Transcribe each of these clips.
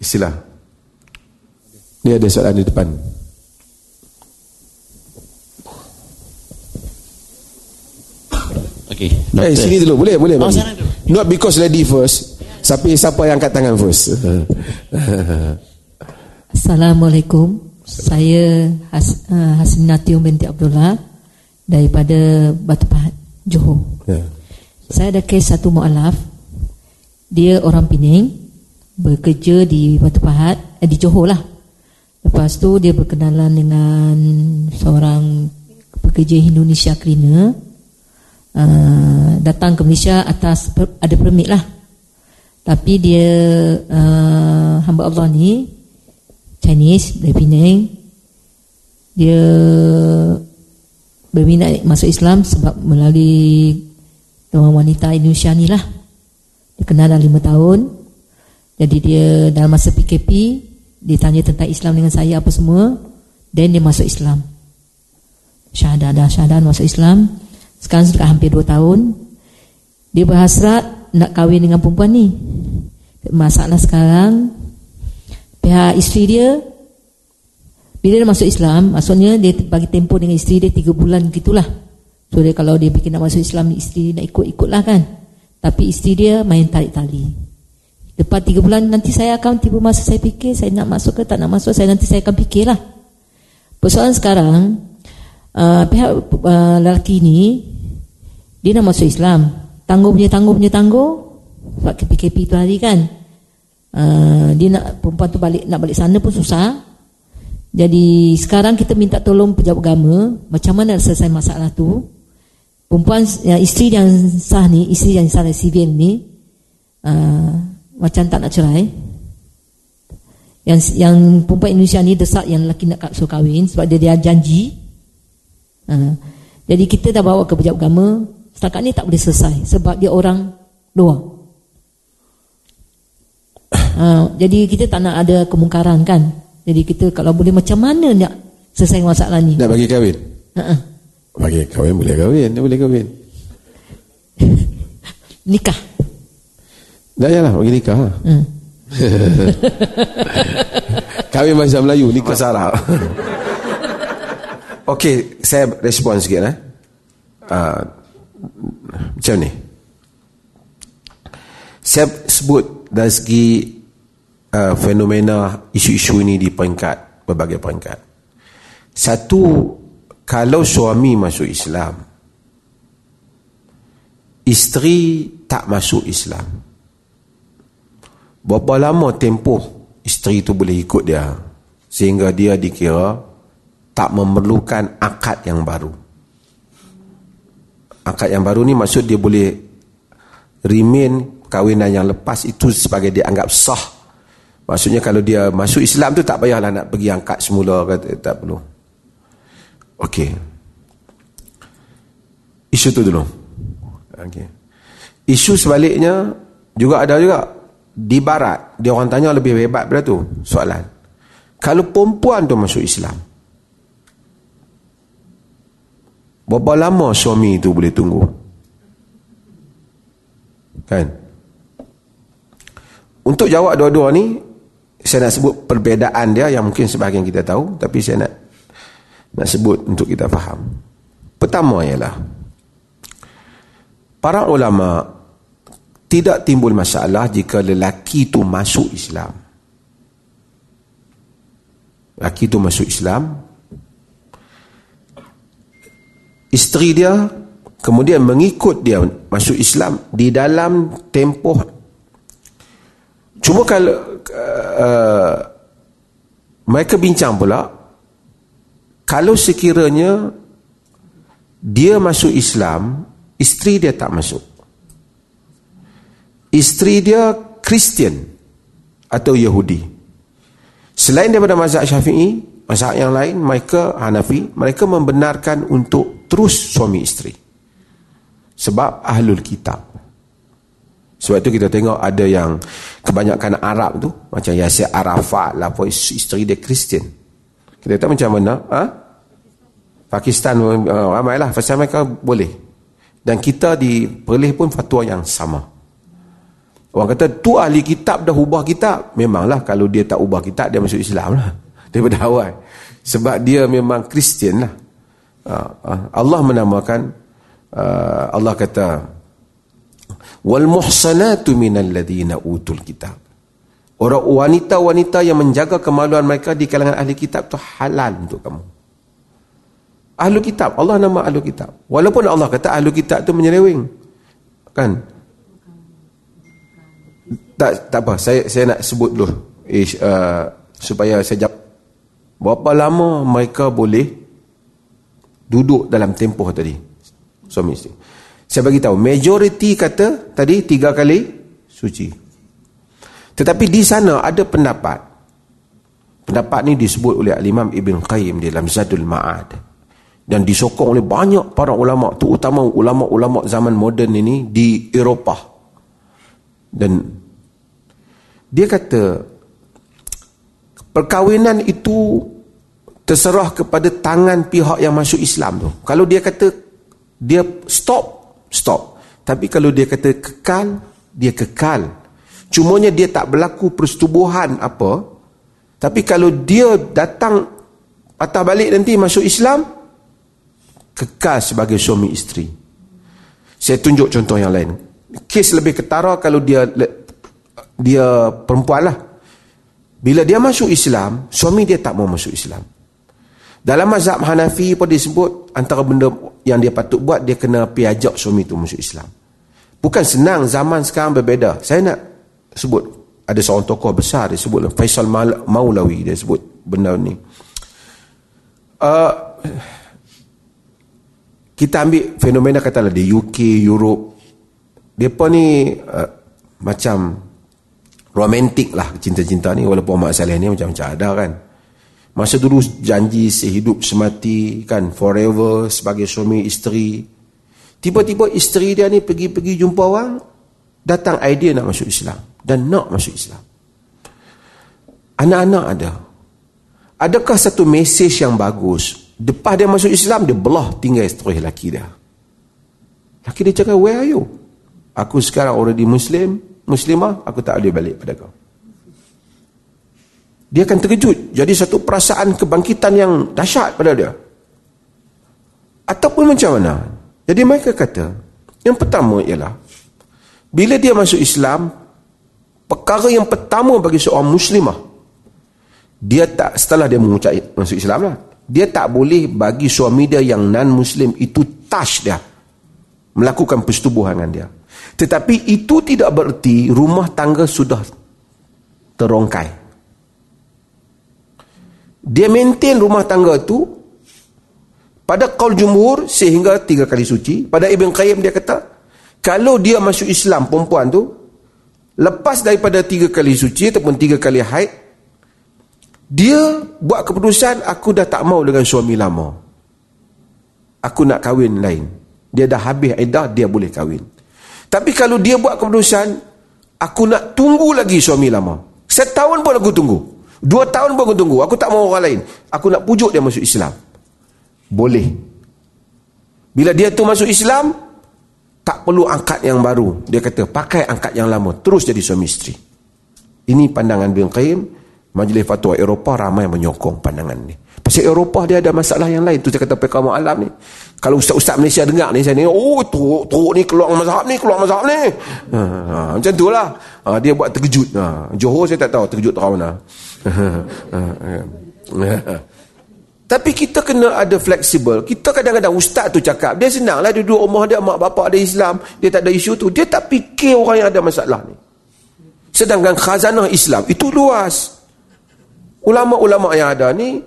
Istilah. Dia ada soalan di depan. Okey. Eh, sini dulu. Boleh, boleh. Oh, bagi. sana dulu. Not because lady first. Tapi siapa yang angkat tangan first? Assalamualaikum. Saya Has, uh, Hasinatiu binti Abdullah daripada Batu Pahat, Johor. Ya. Saya ada kes satu mualaf. Dia orang Pening, bekerja di Batu Pahat, eh, di Johor lah. Lepas tu dia berkenalan dengan seorang pekerja Indonesia cleaner. Uh, datang ke Malaysia atas per, ada permit lah. Tapi dia uh, hamba Allah ni Chinese dari Penang. Dia berminat masuk Islam sebab melalui seorang wanita Indonesia ni lah. Dia kenal dah lima tahun. Jadi dia dalam masa PKP, dia tanya tentang Islam dengan saya apa semua. Dan dia masuk Islam. Syahadah dah syahadah masuk Islam. Sekarang sudah hampir dua tahun. Dia berhasrat nak kahwin dengan perempuan ni. Masalah sekarang, pihak isteri dia, bila dia masuk Islam, maksudnya dia bagi tempoh dengan isteri dia tiga bulan gitulah. So dia kalau dia fikir nak masuk Islam, isteri nak ikut-ikutlah kan. Tapi isteri dia main tarik tali. Lepas tiga bulan nanti saya akan tiba masa saya fikir saya nak masuk ke tak nak masuk, saya nanti saya akan fikirlah. Persoalan sekarang, uh, pihak uh, lelaki ni, dia nak masuk Islam. Tangguh punya tangguh punya tangguh, sebab PKP tu hari kan. Uh, dia nak perempuan tu balik nak balik sana pun susah. Jadi sekarang kita minta tolong pejabat agama macam mana nak selesai masalah tu. Perempuan yang isteri yang sah ni, isteri yang sah sivil ni uh, macam tak nak cerai. Yang yang perempuan Indonesia ni desak yang lelaki nak suruh kahwin sebab dia dia janji. Uh, jadi kita dah bawa ke pejabat agama, setakat ni tak boleh selesai sebab dia orang luar. Uh, jadi kita tak nak ada kemungkaran kan. Jadi kita kalau boleh macam mana nak selesai masalah ni? Nak bagi kahwin? Uh-uh. Bagi kahwin boleh kahwin, dia boleh kahwin. Nikah. Dah yalah bagi nikah. Ha. Hmm. kahwin bahasa Melayu, nikah Arab. Okey, saya respon sikit eh. Uh, macam ni. Saya sebut dari segi uh, fenomena isu-isu ini di peringkat berbagai peringkat. Satu, kalau suami masuk Islam, isteri tak masuk Islam. Berapa lama tempoh isteri itu boleh ikut dia sehingga dia dikira tak memerlukan akad yang baru. Akad yang baru ni maksud dia boleh remain kahwinan yang lepas itu sebagai dianggap sah. Maksudnya kalau dia masuk Islam tu tak payahlah nak pergi angkat semula kata tak perlu. Okey. Isu tu dulu. Okey. Isu sebaliknya juga ada juga di barat dia orang tanya lebih hebat pada tu soalan. Kalau perempuan tu masuk Islam Berapa lama suami itu boleh tunggu? Kan? Untuk jawab dua-dua ni, saya nak sebut perbezaan dia yang mungkin sebahagian kita tahu, tapi saya nak nak sebut untuk kita faham. Pertama ialah, para ulama tidak timbul masalah jika lelaki itu masuk Islam. Lelaki itu masuk Islam, isteri dia kemudian mengikut dia masuk Islam di dalam tempoh. Cuma kalau uh, mereka bincang pula kalau sekiranya dia masuk Islam isteri dia tak masuk isteri dia Kristian atau Yahudi. Selain daripada mazhab Syafi'i mazhab yang lain mereka Hanafi mereka membenarkan untuk terus suami isteri. Sebab ahlul kitab. Sebab itu kita tengok ada yang kebanyakan Arab tu macam Yasir Arafat lah isteri dia Kristian. Kita tahu macam mana? Ha? Pakistan uh, ramai lah pasal mereka boleh. Dan kita di Perlis pun fatwa yang sama Orang kata tu ahli kitab dah ubah kitab. Memanglah kalau dia tak ubah kitab dia masuk Islam lah. Daripada awal. Sebab dia memang Kristian lah. Ah, ah. Allah menamakan ah, Allah kata wal muhsanatu minal ladina utul kitab. Orang wanita-wanita yang menjaga kemaluan mereka di kalangan ahli kitab tu halal untuk kamu. Ahli kitab, Allah nama ahli kitab. Walaupun Allah kata ahli kitab tu menyeleweng. Kan? Tak tak apa. Saya saya nak sebut dulu ish, uh, supaya saya jawab berapa lama mereka boleh duduk dalam tempoh tadi? Suami isteri. Saya bagi tahu majority kata tadi tiga kali suci. Tetapi di sana ada pendapat. Pendapat ni disebut oleh Imam Ibn Qayyim di dalam Zadul Ma'ad. Dan disokong oleh banyak para ulama terutama ulama-ulama zaman moden ini di Eropah. Dan dia kata perkahwinan itu terserah kepada tangan pihak yang masuk Islam tu. Kalau dia kata dia stop, stop. Tapi kalau dia kata kekal, dia kekal. Cumanya dia tak berlaku persetubuhan apa. Tapi kalau dia datang patah balik nanti masuk Islam, kekal sebagai suami isteri. Saya tunjuk contoh yang lain. Kes lebih ketara kalau dia dia perempuan lah. Bila dia masuk Islam, suami dia tak mau masuk Islam. Dalam mazhab Hanafi pun disebut antara benda yang dia patut buat, dia kena piajak suami tu masuk Islam. Bukan senang, zaman sekarang berbeza. Saya nak sebut, ada seorang tokoh besar, dia sebut Faisal Maulawi, dia sebut benda ni. Uh, kita ambil fenomena katalah di UK, Europe, pun ni uh, macam romantik lah cinta-cinta ni walaupun Muhammad Saleh ni macam-macam ada kan. Masa dulu janji sehidup semati kan forever sebagai suami isteri. Tiba-tiba isteri dia ni pergi-pergi jumpa orang datang idea nak masuk Islam dan nak masuk Islam. Anak-anak ada. Adakah satu mesej yang bagus? Lepas dia masuk Islam dia belah tinggal isteri lelaki dia. Lelaki dia cakap where are you? Aku sekarang already Muslim muslimah, aku tak boleh balik pada kau. Dia akan terkejut. Jadi satu perasaan kebangkitan yang dahsyat pada dia. Ataupun macam mana? Jadi mereka kata, yang pertama ialah, bila dia masuk Islam, perkara yang pertama bagi seorang muslimah, dia tak, setelah dia mengucap masuk Islam lah, dia tak boleh bagi suami dia yang non-muslim itu touch dia. Melakukan persetubuhan dengan dia. Tetapi itu tidak bererti rumah tangga sudah terongkai. Dia maintain rumah tangga itu pada kaul jumhur sehingga tiga kali suci. Pada Ibn Qayyim dia kata, kalau dia masuk Islam perempuan tu lepas daripada tiga kali suci ataupun tiga kali haid, dia buat keputusan, aku dah tak mau dengan suami lama. Aku nak kahwin lain. Dia dah habis iddah, dia boleh kahwin. Tapi kalau dia buat keputusan, aku nak tunggu lagi suami lama. Setahun pun aku tunggu. Dua tahun pun aku tunggu. Aku tak mau orang lain. Aku nak pujuk dia masuk Islam. Boleh. Bila dia tu masuk Islam, tak perlu angkat yang baru. Dia kata, pakai angkat yang lama. Terus jadi suami isteri. Ini pandangan Bin Qayyim. Majlis Fatwa Eropah ramai menyokong pandangan ni. Pasal Eropah dia ada masalah yang lain. Tu saya kata pekama alam ni. Kalau ustaz-ustaz Malaysia dengar ni, saya ni, oh teruk, teruk ni keluar mazhab ni, keluar mazhab ni. Ha, ha, macam tu lah. Ha, dia buat terkejut. Ha, Johor saya tak tahu terkejut tahu mana. Tapi kita kena ada fleksibel. Kita kadang-kadang ustaz tu cakap, dia senang lah dia duduk rumah dia, mak bapak ada Islam, dia tak ada isu tu. Dia tak fikir orang yang ada masalah ni. Sedangkan khazanah Islam itu luas. Ulama-ulama yang ada ni,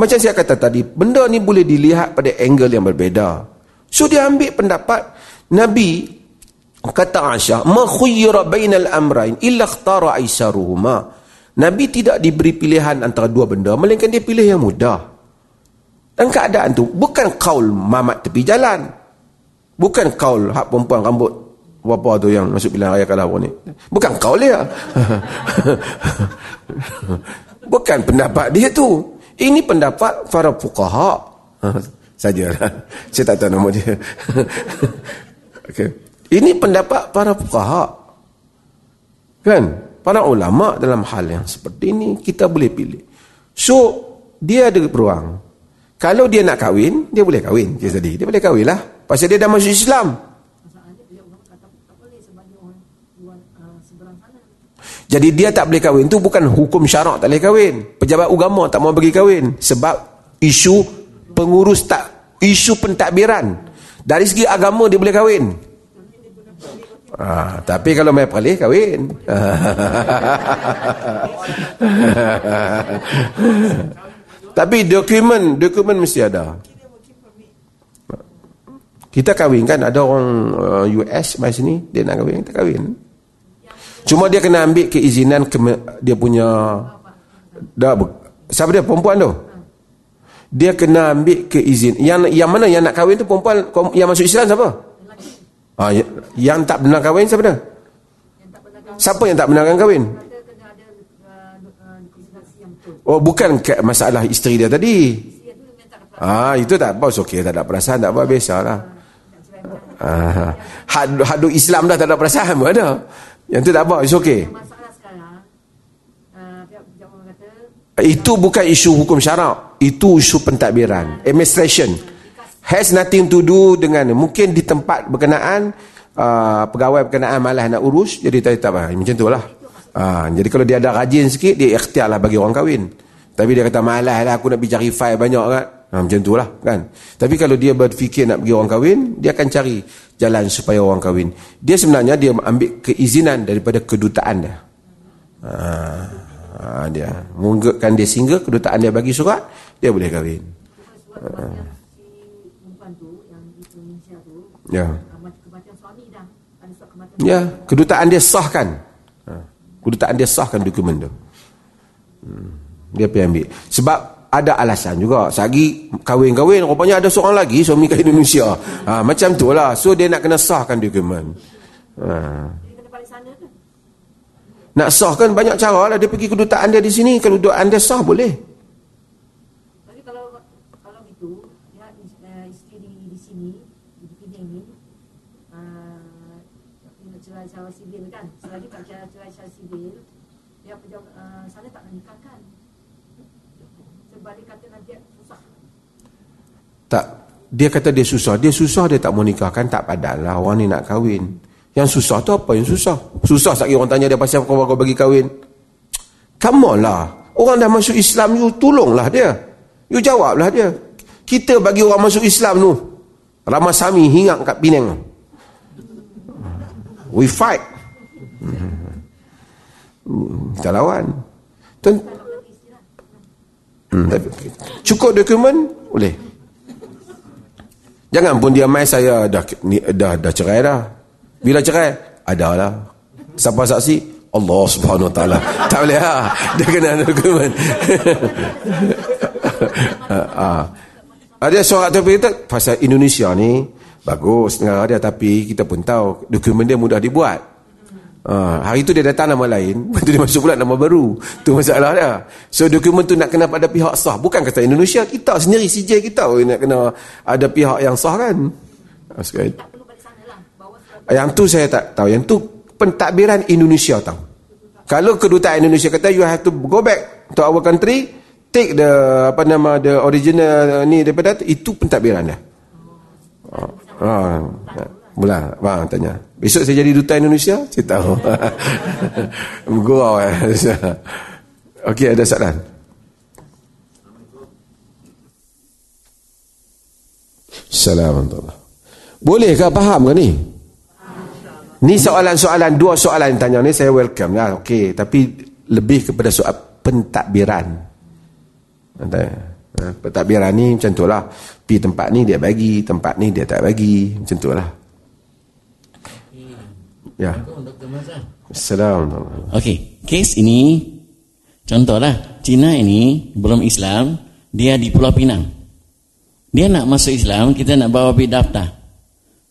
macam saya kata tadi, benda ni boleh dilihat pada angle yang berbeza. So dia ambil pendapat Nabi kata Aisyah, "Ma khuyyira bainal amrayn illa ikhtara aisaruhuma." Nabi tidak diberi pilihan antara dua benda, melainkan dia pilih yang mudah. Dan keadaan tu bukan kaul mamat tepi jalan. Bukan kaul hak perempuan rambut apa tu yang masuk pilihan raya kalau ni. Bukan kaul dia. bukan pendapat dia tu. Ini pendapat para fuqaha. Ha, sajalah. Saya tak tahu nama dia. okay. Ini pendapat para fuqaha. Kan? Para ulama dalam hal yang seperti ini kita boleh pilih. So, dia ada peluang. Kalau dia nak kahwin, dia boleh kahwin. Dia tadi, dia boleh kahwin lah. Pasal dia dah masuk Islam. Jadi dia tak boleh kahwin. Itu bukan hukum syarak tak boleh kahwin. Pejabat agama tak mau bagi kahwin. Sebab isu pengurus tak, isu pentadbiran. Dari segi agama dia boleh kahwin. Ha, tapi kalau main perlih kahwin. tapi dokumen, dokumen mesti ada. Kita kahwin kan ada orang uh, US mai sini dia nak kahwin kita kahwin. Cuma dia kena ambil keizinan ke, dia punya dah siapa dia perempuan tu? Dia kena ambil keizin. Yang yang mana yang nak kahwin tu perempuan yang masuk Islam siapa? Ha, yang tak benar kahwin siapa dia? Siapa yang tak benarkan kahwin? Oh bukan masalah isteri dia tadi. Ah itu tak apa, okey tak ada perasaan tak apa biasalah. Ah, hadu, hadu Islam dah tak ada perasaan pun ada. Yang tu tak apa, it's okay. Itu bukan isu hukum syarak. Itu isu pentadbiran. Administration. Has nothing to do dengan mungkin di tempat berkenaan uh, pegawai berkenaan malas nak urus jadi tak tak apa. Macam tu lah. Uh, jadi kalau dia ada rajin sikit dia ikhtiar lah bagi orang kahwin. Tapi dia kata malas lah aku nak pergi cari file banyak kan. Ha, macam tu lah kan. Tapi kalau dia berfikir nak pergi orang kahwin, dia akan cari jalan supaya orang kahwin. Dia sebenarnya dia ambil keizinan daripada kedutaan dia. Ha, ha, dia mengungkapkan dia singgah, kedutaan dia bagi surat, dia boleh kahwin. Ha. Ya. Ya, kedutaan dia sahkan. Ha. Kedutaan dia sahkan dokumen tu. Hmm. Dia pergi ambil. Sebab ada alasan juga. Sagi kahwin-kahwin, rupanya ada seorang lagi suami ke Indonesia. Ha, macam tu lah. So, dia nak kena sahkan dokumen. Ha. Nak sahkan banyak cara lah. Dia pergi kedutaan dia di sini. Kalau kedutaan dia sah, boleh. Tapi kalau kalau gitu, ya, eh, isteri di, di sini, di ni, uh, cerai sivil kan? Selagi tak cerai cara sivil, dia pejabat, uh, sana tak nak kata nanti susah. Tak. Dia kata dia susah. Dia susah dia tak mau nikahkan. Tak padan lah. Orang ni nak kahwin. Yang susah tu apa yang susah? Susah sakit orang tanya dia pasal kau, kau bagi kahwin. Come on lah. Orang dah masuk Islam, you tolonglah dia. You jawablah dia. Kita bagi orang masuk Islam tu. Ramasami hingat kat Penang. We fight. Kita lawan. Tuan, Hmm. Cukup dokumen boleh. Jangan pun dia mai saya dah ni, dah dah cerai dah. Bila cerai? Adalah. Siapa saksi? Allah Subhanahu Wa Taala. tak boleh ha. Dia kena dokumen. ha. Ada surat tu kita pasal Indonesia ni bagus negara dia tapi kita pun tahu dokumen dia mudah dibuat. Ha, hari tu dia datang nama lain, lepas tu dia masuk pula nama baru. Tu masalah dia. So dokumen tu nak kena pada pihak sah. Bukan kata Indonesia, kita sendiri CJ kita oh, nak kena ada pihak yang sah kan. Ha, yang tu saya tak tahu. Yang tu pentadbiran Indonesia tahu. Kalau kedutaan Indonesia kata you have to go back to our country, take the apa nama the original ni daripada tu, itu pentadbiran dia. Ha, ha, Mula, bang tanya. Besok saya jadi duta Indonesia? Saya tahu. Gurau eh. Okey, ada soalan. Assalamualaikum. Bolehkah faham ke ni? Ni soalan-soalan, dua soalan yang tanya ni saya welcome lah. Okey, tapi lebih kepada soal pentadbiran. Pentadbiran ni macam tu lah. Pergi tempat ni dia bagi, tempat ni dia tak bagi. Macam tu lah. Ya. Assalamualaikum. Okey, kes ini contohlah Cina ini belum Islam, dia di Pulau Pinang. Dia nak masuk Islam, kita nak bawa pergi daftar.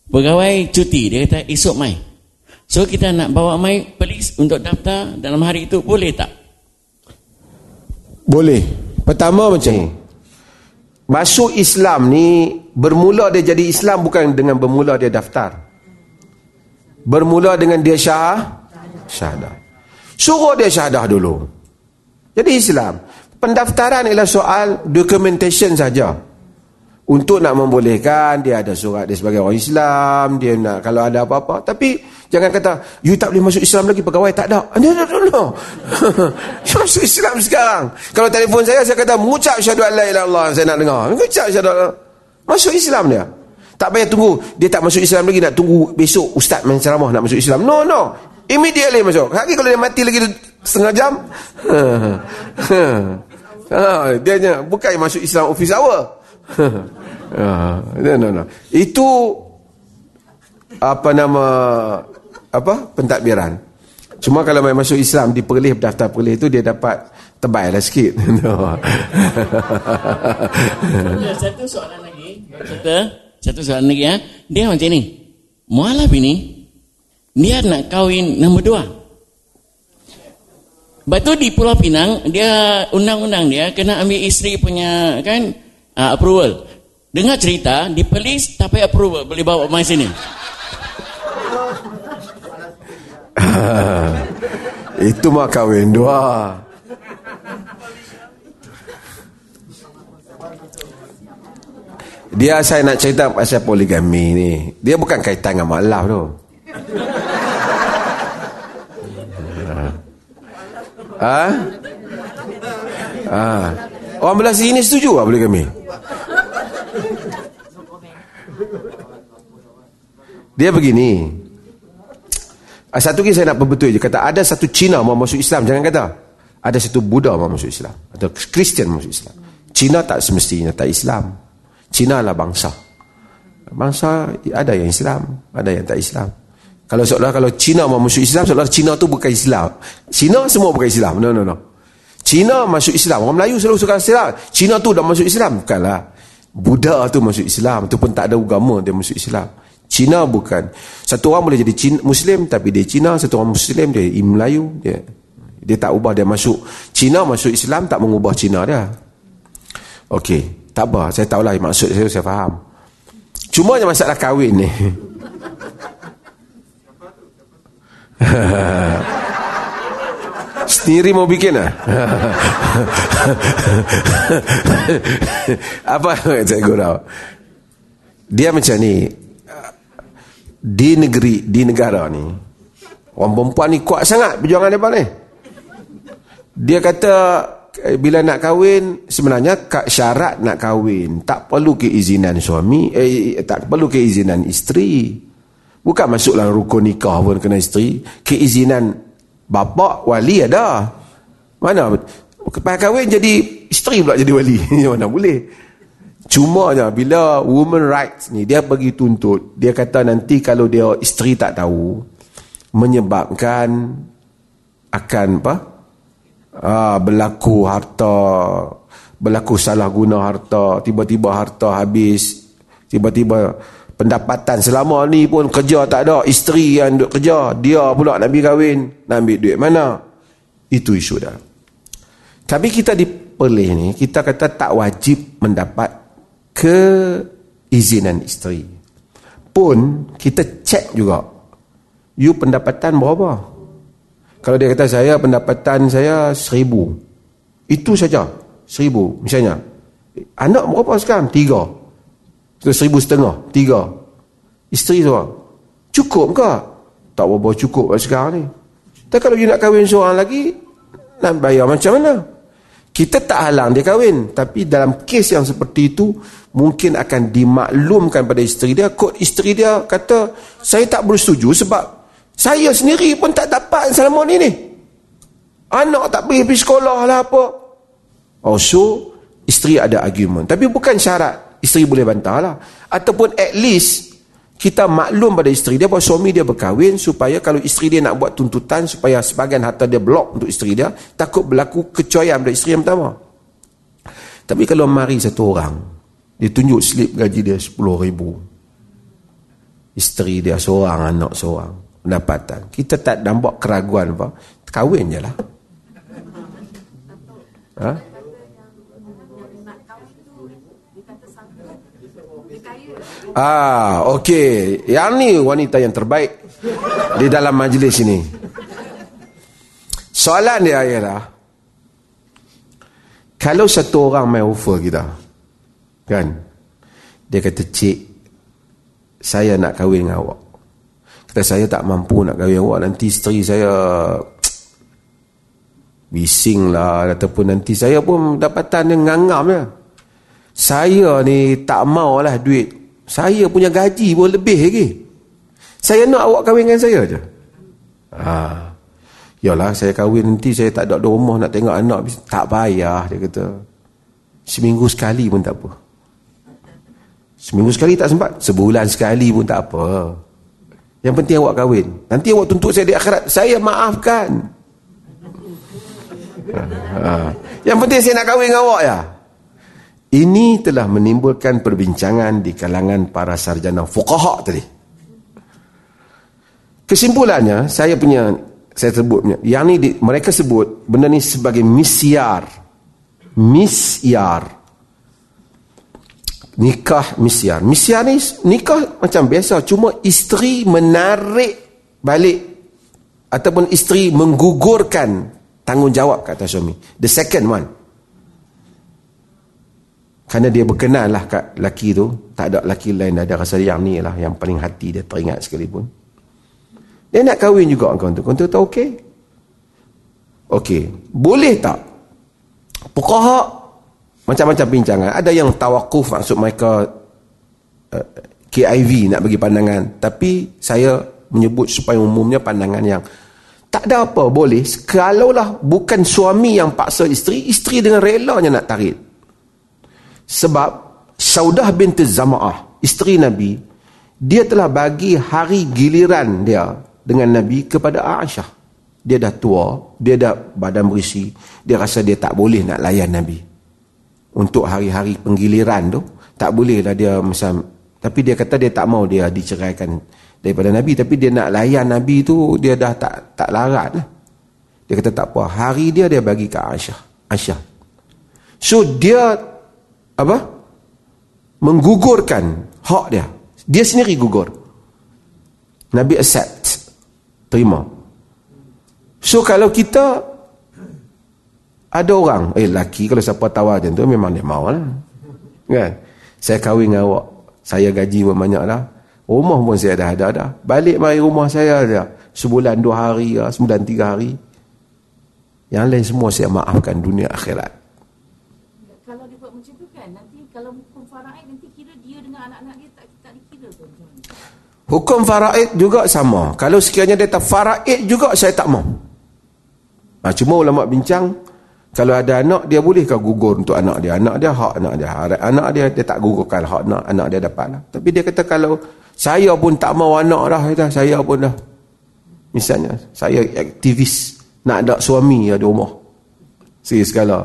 Pegawai cuti, dia kata esok mai. So kita nak bawa mai polis untuk daftar dalam hari itu boleh tak? Boleh. Pertama macam ni. Masuk Islam ni bermula dia jadi Islam bukan dengan bermula dia daftar bermula dengan dia syah syahadah Suruh dia syahadah dulu. Jadi Islam. Pendaftaran ialah soal documentation saja. Untuk nak membolehkan dia ada surat dia sebagai orang Islam, dia nak kalau ada apa-apa. Tapi jangan kata, you tak boleh masuk Islam lagi, pegawai tak ada. No, no, no, no. masuk Islam sekarang. Kalau telefon saya, saya kata, mengucap syahadu Allah saya nak dengar. Mengucap syahadu Allah. Masuk Islam dia. Tak payah tunggu, dia tak masuk Islam lagi, nak tunggu besok Ustaz main ceramah nak masuk Islam. No, no. Immediately masuk. Lagi kalau dia mati lagi setengah jam. Ha, dia hanya bukan masuk Islam office hour. ha, no, no, no. Itu apa nama apa pentadbiran. Cuma kalau main masuk Islam di perlih daftar perlih itu dia dapat tebal lah sikit. satu soalan lagi. Satu, satu soalan lagi ya. Dia macam ni. Mualaf ini dia nak kahwin nombor dua. Lepas tu di Pulau Pinang, dia undang-undang dia kena ambil isteri punya kan uh, approval. Dengar cerita, di polis tak payah approval, boleh bawa main sini. Itu mah kahwin dua. Dia saya nak cerita pasal poligami ni. Dia bukan kaitan dengan malam tu. Ha? Ha. Orang belah sini setuju tak boleh kami? Dia begini. Satu lagi saya nak perbetul je. Kata ada satu Cina mau masuk Islam. Jangan kata. Ada satu Buddha mau masuk Islam. Atau Kristian masuk Islam. Cina tak semestinya tak Islam. Cina lah bangsa. Bangsa ada yang Islam. Ada yang tak Islam. Kalau seolah kalau Cina mau masuk Islam, seolah Cina tu bukan Islam. Cina semua bukan Islam. No, no, no. Cina masuk Islam. Orang Melayu selalu suka Islam. Cina tu dah masuk Islam. Bukanlah. Buddha tu masuk Islam. Tu pun tak ada agama dia masuk Islam. Cina bukan. Satu orang boleh jadi Cina, Muslim tapi dia Cina. Satu orang Muslim dia Melayu. Dia, dia tak ubah dia masuk. Cina masuk Islam tak mengubah Cina dia. Okey. Apa. Saya tahulah maksud saya, saya faham. Cuma masalah kahwin ni. Sendiri mau bikin lah Apa saya gurau Dia macam ni Di negeri Di negara ni Orang perempuan ni kuat sangat Perjuangan dia ni Dia kata Bila nak kahwin Sebenarnya syarat nak kahwin Tak perlu keizinan suami eh, Tak perlu keizinan isteri Bukan masuk dalam rukun nikah pun kena isteri. Keizinan bapa wali ada. Mana? Lepas kahwin jadi isteri pula jadi wali. Mana boleh. Cuma je bila woman rights ni dia bagi tuntut. Dia kata nanti kalau dia isteri tak tahu. Menyebabkan akan apa? Ah, berlaku harta. Berlaku salah guna harta. Tiba-tiba harta habis. Tiba-tiba pendapatan selama ni pun kerja tak ada isteri yang duk kerja dia pula nak pergi kahwin nak ambil duit mana itu isu dah tapi kita di Perlis ni kita kata tak wajib mendapat keizinan isteri pun kita cek juga you pendapatan berapa kalau dia kata saya pendapatan saya seribu itu saja seribu misalnya anak berapa sekarang tiga kita seribu setengah, tiga. Isteri seorang. Cukup ke? Tak berapa cukup sekarang ni. Tapi kalau you nak kahwin seorang lagi, nak bayar macam mana? Kita tak halang dia kahwin. Tapi dalam kes yang seperti itu, mungkin akan dimaklumkan pada isteri dia. Kod isteri dia kata, saya tak boleh setuju sebab saya sendiri pun tak dapat selama ni ni. Anak tak pergi pergi sekolah lah apa. Oh, so, isteri ada argument. Tapi bukan syarat isteri boleh bantah lah. Ataupun at least, kita maklum pada isteri dia bahawa suami dia berkahwin supaya kalau isteri dia nak buat tuntutan supaya sebagian harta dia blok untuk isteri dia, takut berlaku kecoyan pada isteri yang pertama. Tapi kalau mari satu orang, dia tunjuk slip gaji dia 10 ribu. Isteri dia seorang, anak seorang. Pendapatan. Kita tak nampak keraguan apa. Kahwin je lah. Ha? Ah, okey. Yang ni wanita yang terbaik di dalam majlis ini. soalan dia ialah kalau satu orang main offer kita kan dia kata cik saya nak kahwin dengan awak kata saya tak mampu nak kahwin awak nanti isteri saya bising lah ataupun nanti saya pun dapatan yang ngangam ya. saya ni tak mau lah duit. Saya punya gaji pun lebih lagi. Saya nak awak kahwin dengan saya je. Ha. yalah saya kahwin nanti saya tak ada rumah nak tengok anak tak payah dia kata. Seminggu sekali pun tak apa. Seminggu sekali tak sempat sebulan sekali pun tak apa yang penting awak kahwin nanti awak tuntut saya di akhirat saya maafkan ha. Yang penting saya nak kahwin dengan awak ya. Ini telah menimbulkan perbincangan di kalangan para sarjana fuqaha tadi. Kesimpulannya, saya punya saya sebutnya, yang ni di, mereka sebut benda ni sebagai misyar. Misyar. Nikah misyar. Misyar ni nikah macam biasa, cuma isteri menarik balik ataupun isteri menggugurkan tanggungjawab kata suami. The second one. Kerana dia berkenan lah kat lelaki tu tak ada lelaki lain ada rasa yang ni lah yang paling hati dia teringat sekalipun. Dia nak kahwin juga dengan tu kau tu tak okey? Okey. Boleh tak? Pokok macam-macam bincangan ada yang tawakuf maksud mereka uh, eh, KIV nak bagi pandangan. Tapi saya menyebut supaya umumnya pandangan yang tak ada apa boleh kalaulah bukan suami yang paksa isteri isteri dengan relanya nak tarik. Sebab Saudah binti Zama'ah isteri Nabi dia telah bagi hari giliran dia dengan Nabi kepada Aisyah. Dia dah tua dia dah badan berisi dia rasa dia tak boleh nak layan Nabi untuk hari-hari penggiliran tu tak bolehlah dia macam tapi dia kata dia tak mau dia diceraikan daripada Nabi tapi dia nak layan Nabi tu dia dah tak tak larat lah. Dia kata tak apa, hari dia dia bagi ke Aisyah. Aisyah. So dia apa? Menggugurkan hak dia. Dia sendiri gugur. Nabi accept. Terima. So kalau kita ada orang, eh laki kalau siapa tawar macam tu memang dia mau lah. Kan? Saya kahwin dengan awak. Saya gaji banyak lah. Rumah pun saya dah ada dah. Balik mari rumah saya dah. Sebulan dua hari, lah, sebulan tiga hari. Yang lain semua saya maafkan dunia akhirat. Kalau dia buat macam tu kan, nanti kalau hukum faraid nanti kira dia dengan anak-anak dia tak, tak dikira tu. Hukum faraid juga sama. Kalau sekiranya dia tak faraid juga saya tak mau. Nah, cuma ulama bincang, kalau ada anak dia bolehkah gugur untuk anak dia? Anak dia hak anak dia. Anak dia dia tak gugurkan hak anak, anak dia dapat lah. Tapi dia kata kalau saya pun tak mau anak dah kata. Saya pun dah. Misalnya, saya aktivis. Nak ada suami ada rumah. Segi segala.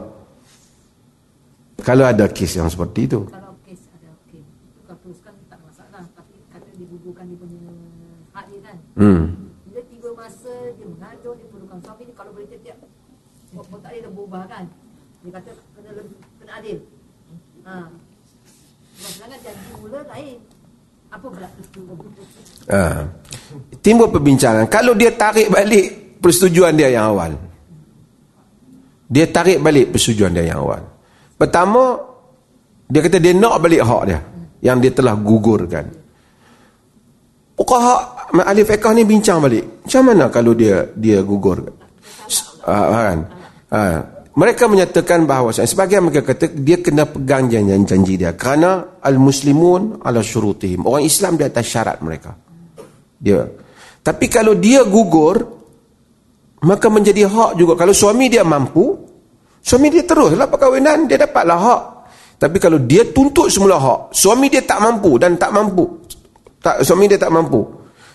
Kalau ada kes yang seperti itu. Kalau kes ada, okey. Kalau teruskan tak masalah. Tapi kata digugurkan dia punya hak dia kan. Hmm. Bila tiba masa dia mengajar, dia perlukan suami ni. Kalau boleh tiap-tiap. Kau tak ada berubah kan. Dia kata kena, lebih, kena adil. Ha. Sebab janji mula lain. Apa Ha. Timbul perbincangan. Kalau dia tarik balik persetujuan dia yang awal. Dia tarik balik persetujuan dia yang awal. Pertama, dia kata dia nak balik hak dia. Yang dia telah gugurkan. Hak ahli fiqah ni bincang balik. Macam mana kalau dia dia gugur? Ha, kan? Ha. Mereka menyatakan bahawa sebagai mereka kata dia kena pegang janji-janji dia kerana al-muslimun ala syurutihim. Orang Islam di atas syarat mereka. Dia. Tapi kalau dia gugur maka menjadi hak juga kalau suami dia mampu suami dia teruslah perkahwinan dia dapatlah hak. Tapi kalau dia tuntut semula hak, suami dia tak mampu dan tak mampu. Tak suami dia tak mampu.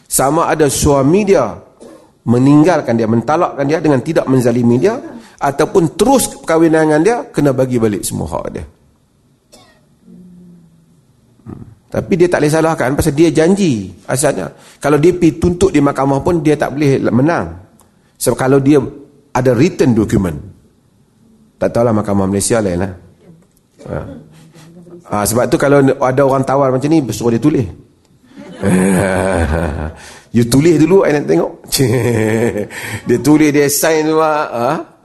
Sama ada suami dia meninggalkan dia, mentalakkan dia dengan tidak menzalimi dia, ataupun terus perkahwinan dengan dia kena bagi balik semua hak dia hmm. tapi dia tak boleh salahkan pasal dia janji asalnya kalau dia pergi tuntut di mahkamah pun dia tak boleh menang sebab kalau dia ada written document tak tahulah mahkamah Malaysia lain lah ha. Ha, sebab tu kalau ada orang tawar macam ni suruh dia tulis you tulis dulu I nak tengok dia tulis dia sign dulu ha?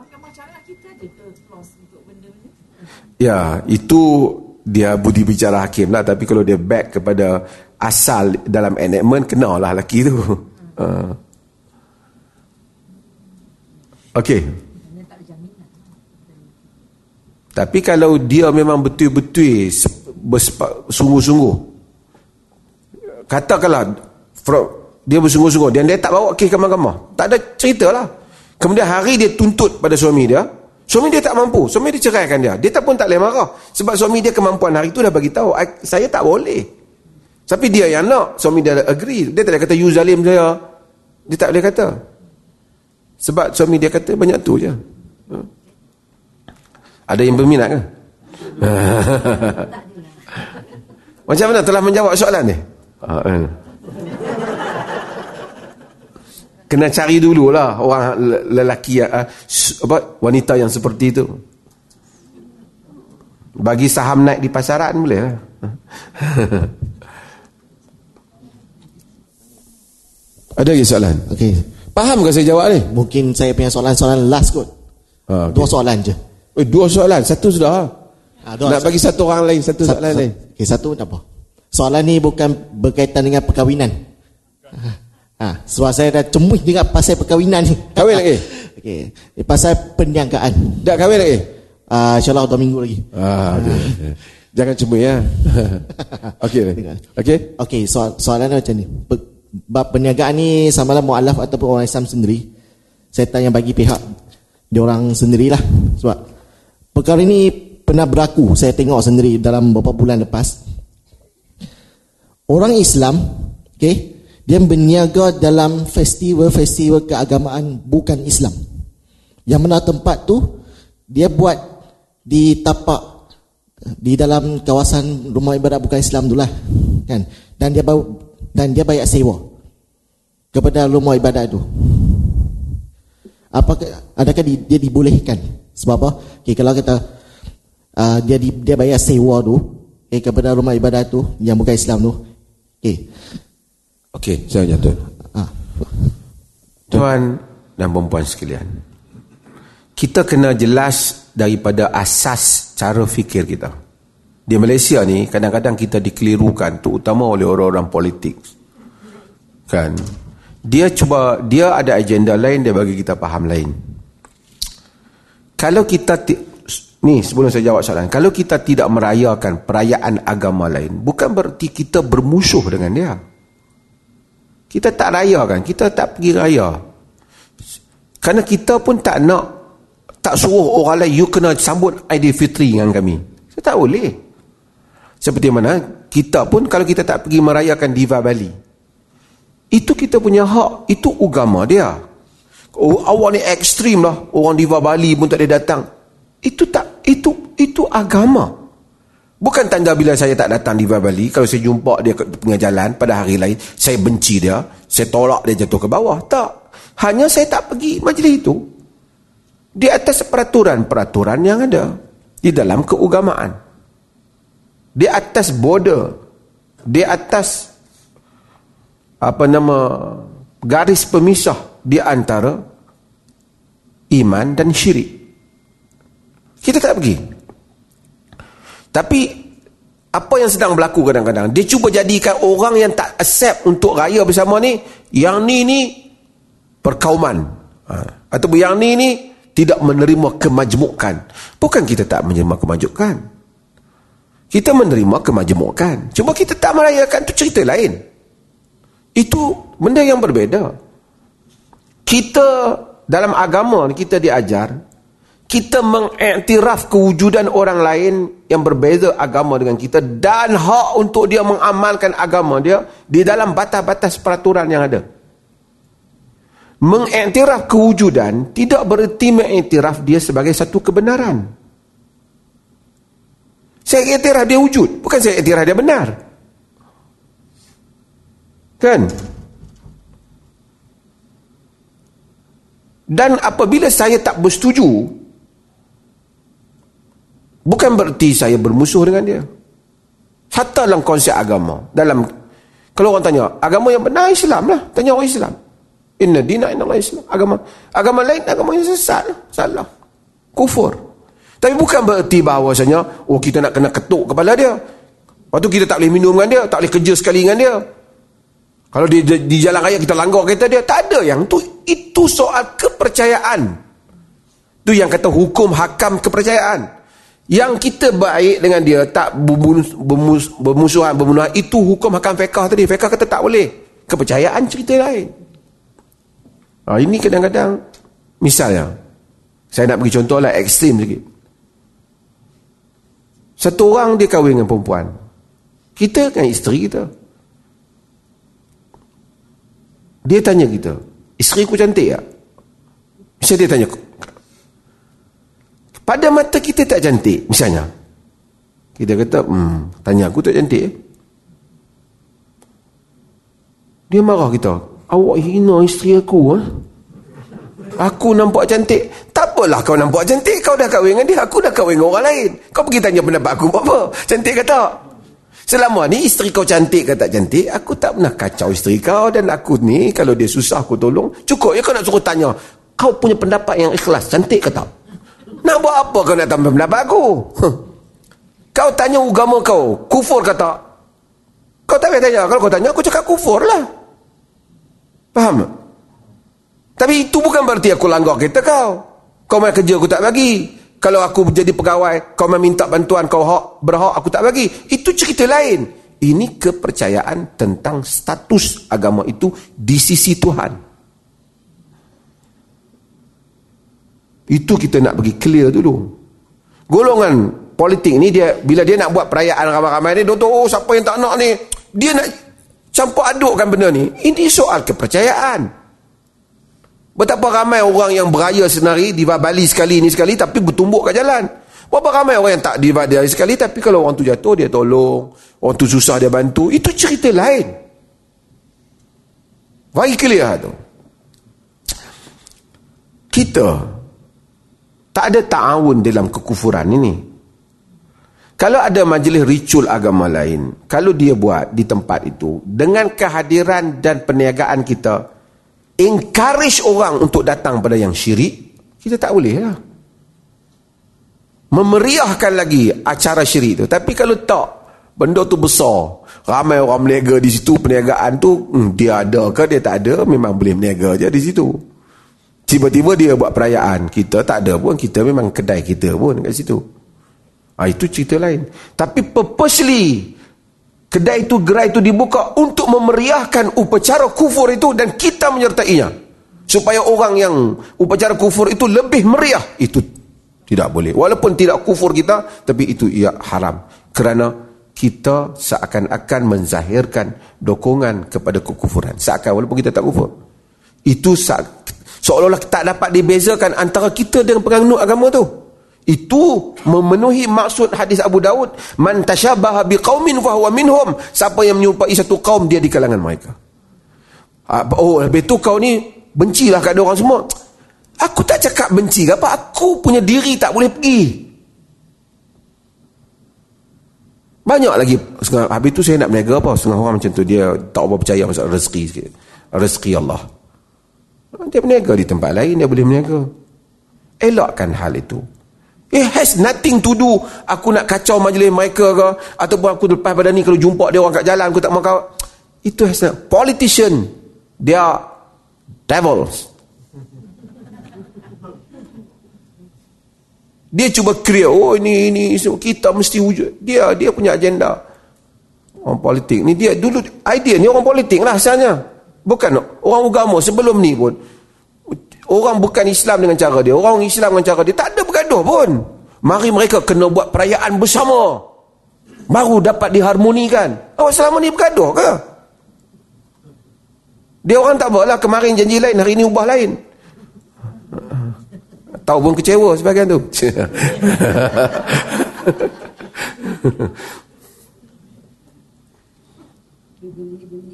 Ya itu dia budi bicara hakim lah tapi kalau dia back kepada asal dalam enactment kena lah lelaki tu uh. Okey. Tapi kalau dia memang betul-betul sungguh-sungguh katakanlah dia bersungguh-sungguh dan dia tak bawa kes ke mahkamah tak ada cerita lah kemudian hari dia tuntut pada suami dia suami dia tak mampu. Suami dia ceraikan dia. Dia tak pun tak boleh marah. Sebab suami dia kemampuan hari itu dah bagi tahu saya tak boleh. Tapi dia yang nak. Suami dia agree. Dia tak boleh kata you zalim saya dia tak boleh kata. Sebab suami dia kata banyak tu je. Ha? ada yang berminat ke? Macam mana telah menjawab soalan ni? Ha, kan? Kena cari dululah orang lelaki uh, apa wanita yang seperti itu. Bagi saham naik di pasaran boleh lah. Ada lagi soalan? Okey. Faham ke saya jawab ni? Mungkin saya punya soalan-soalan last kot. Ha, okay. Dua soalan je. Eh, dua soalan. Satu sudah. Ha, dua Nak soalan. bagi satu orang lain. Satu, satu soalan satu, lain. Okey, satu tak apa. Soalan ni bukan berkaitan dengan perkahwinan. Ha, ha sebab saya dah cemuh juga pasal perkahwinan ni. Kahwin lagi? Okey. Ini pasal perniagaan. Dah kahwin lagi? Uh, InsyaAllah dua minggu lagi. Ah, Jangan cemuh ya. Okey. Okey. Okey, soal, soalan macam ni. Bab perniagaan ni sama lah mu'alaf ataupun orang Islam sendiri. Saya tanya bagi pihak dia orang sendirilah. Sebab perkara ini pernah berlaku. Saya tengok sendiri dalam beberapa bulan lepas. Orang Islam, okay, dia berniaga dalam festival-festival keagamaan bukan Islam. Yang mana tempat tu dia buat di tapak di dalam kawasan rumah ibadat bukan Islam tu lah. Kan? Dan dia dan dia bayar sewa kepada rumah ibadat tu. Apakah adakah dia dibolehkan? Sebab apa? Okay, kalau kita uh, dia di, dia bayar sewa tu okay, kepada rumah ibadat tu yang bukan Islam tu, Okey. Okey, saya jatuh. Ah. Tuan dan perempuan sekalian. Kita kena jelas daripada asas cara fikir kita. Di Malaysia ni kadang-kadang kita dikelirukan terutama oleh orang-orang politik. Kan? Dia cuba dia ada agenda lain dia bagi kita faham lain. Kalau kita Ni sebelum saya jawab soalan. Kalau kita tidak merayakan perayaan agama lain, bukan berarti kita bermusuh dengan dia. Kita tak rayakan, kita tak pergi raya. Kerana kita pun tak nak, tak suruh orang lain, you kena sambut Aidilfitri dengan kami. Kita tak boleh. Seperti mana, kita pun kalau kita tak pergi merayakan Diva Bali, itu kita punya hak, itu agama dia. Oh, awak ni ekstrim lah, orang Diva Bali pun tak ada datang. Itu tak itu itu agama. Bukan tanda bila saya tak datang di Bali, kalau saya jumpa dia ke tengah jalan pada hari lain, saya benci dia, saya tolak dia jatuh ke bawah. Tak. Hanya saya tak pergi majlis itu. Di atas peraturan-peraturan yang ada di dalam keugamaan. Di atas border, di atas apa nama garis pemisah di antara iman dan syirik. Kita tak pergi. Tapi apa yang sedang berlaku kadang-kadang? Dia cuba jadikan orang yang tak accept untuk raya bersama ni, yang ni ni perkauman. Ha. Ataupun yang ni ni tidak menerima kemajmukan. Bukan kita tak menerima kemajukan. Kita menerima kemajmukan. Cuma kita tak merayakan itu cerita lain. Itu benda yang berbeza. Kita dalam agama kita diajar kita mengiktiraf kewujudan orang lain yang berbeza agama dengan kita dan hak untuk dia mengamalkan agama dia di dalam batas-batas peraturan yang ada. Mengiktiraf kewujudan tidak bererti mengiktiraf dia sebagai satu kebenaran. Saya iktiraf dia wujud, bukan saya iktiraf dia benar. Kan? Dan apabila saya tak bersetuju Bukan berarti saya bermusuh dengan dia. Hatta dalam konsep agama. Dalam Kalau orang tanya, agama yang benar Islam lah. Tanya orang Islam. Inna dina inna Allah Islam. Agama agama lain, agama yang sesat. Lah. Salah. Kufur. Tapi bukan bererti bahawasanya, oh kita nak kena ketuk kepala dia. Lepas tu kita tak boleh minum dengan dia, tak boleh kerja sekali dengan dia. Kalau di, di, di jalan raya kita langgar kereta dia, tak ada yang tu. Itu soal kepercayaan. Itu yang kata hukum hakam kepercayaan. Yang kita baik dengan dia tak bermus, bermus, bermusuhan, bermusuhan itu hukum hakam fiqah tadi. Fiqah kata tak boleh. Kepercayaan cerita lain. Ha, ini kadang-kadang misalnya saya nak bagi contoh lah ekstrim sikit. Satu orang dia kahwin dengan perempuan. Kita kan isteri kita. Dia tanya kita, isteri ku cantik tak? Misalnya dia tanya, pada mata kita tak cantik, misalnya. Kita kata, hmm, tanya aku tak cantik. Eh? Dia marah kita. Awak hina isteri aku. Eh? Aku nampak cantik. Tak apalah kau nampak cantik. Kau dah kahwin dengan dia. Aku dah kahwin dengan orang lain. Kau pergi tanya pendapat aku apa? Cantik ke tak? Selama ni isteri kau cantik ke tak cantik, aku tak pernah kacau isteri kau dan aku ni kalau dia susah aku tolong. Cukup ya kau nak suruh tanya, kau punya pendapat yang ikhlas, cantik ke tak? Nak buat apa kau nak tambah pendapat aku? Kau tanya agama kau, kufur kata. Kau tak payah tanya. Kalau kau tanya, aku cakap kufur lah. Faham? Tapi itu bukan berarti aku langgar kereta kau. Kau main kerja aku tak bagi. Kalau aku jadi pegawai, kau meminta bantuan, kau hak, berhak, aku tak bagi. Itu cerita lain. Ini kepercayaan tentang status agama itu di sisi Tuhan. Itu kita nak bagi clear dulu. Golongan politik ni dia bila dia nak buat perayaan ramai-ramai ni, tahu oh, siapa yang tak nak ni. Dia nak campur adukkan benda ni. Ini soal kepercayaan. Betapa ramai orang yang beraya senari di Bali sekali ni sekali tapi bertumbuk kat jalan. Berapa ramai orang yang tak di Bali sekali tapi kalau orang tu jatuh dia tolong. Orang tu susah dia bantu. Itu cerita lain. Bagi clear tu. Kita tak ada ta'awun dalam kekufuran ini. Kalau ada majlis ritual agama lain, kalau dia buat di tempat itu, dengan kehadiran dan perniagaan kita, encourage orang untuk datang pada yang syirik, kita tak boleh lah. Memeriahkan lagi acara syirik itu. Tapi kalau tak, benda tu besar, ramai orang meniaga di situ, perniagaan tu, hmm, dia ada ke dia tak ada, memang boleh meniaga je di situ. Tiba-tiba dia buat perayaan. Kita tak ada pun. Kita memang kedai kita pun kat situ. Ha, itu cerita lain. Tapi purposely, kedai itu, gerai itu dibuka untuk memeriahkan upacara kufur itu dan kita menyertainya. Supaya orang yang upacara kufur itu lebih meriah. Itu tidak boleh. Walaupun tidak kufur kita, tapi itu ia haram. Kerana kita seakan-akan menzahirkan dokongan kepada kekufuran. Seakan walaupun kita tak kufur. Itu Seolah-olah tak dapat dibezakan antara kita dengan penganut agama tu. Itu memenuhi maksud hadis Abu Daud. Man tashabaha biqaumin fahuwa minhum. Siapa yang menyerupai satu kaum, dia di kalangan mereka. Oh, lebih tu kau ni bencilah kat orang semua. Aku tak cakap benci ke apa. Aku punya diri tak boleh pergi. Banyak lagi. Habis tu saya nak berniaga apa. Setengah orang macam tu. Dia tak apa percaya pasal rezeki sikit. Rezeki Allah. Dia berniaga di tempat lain, dia boleh berniaga. Elakkan hal itu. It has nothing to do aku nak kacau majlis mereka ke ataupun aku lepas pada ni kalau jumpa dia orang kat jalan aku tak mahu kau. Itu has not. Politician, they are devils. Dia cuba create, oh ini, ini, kita mesti wujud. Dia dia punya agenda. Orang politik ni, dia dulu, idea ni orang politik lah asalnya. Bukan orang agama sebelum ni pun. Orang bukan Islam dengan cara dia. Orang Islam dengan cara dia. Tak ada bergaduh pun. Mari mereka kena buat perayaan bersama. Baru dapat diharmonikan. Awak selama ni bergaduh ke? Dia orang tak lah Kemarin janji lain. Hari ini ubah lain. Tahu pun kecewa sebagian tu.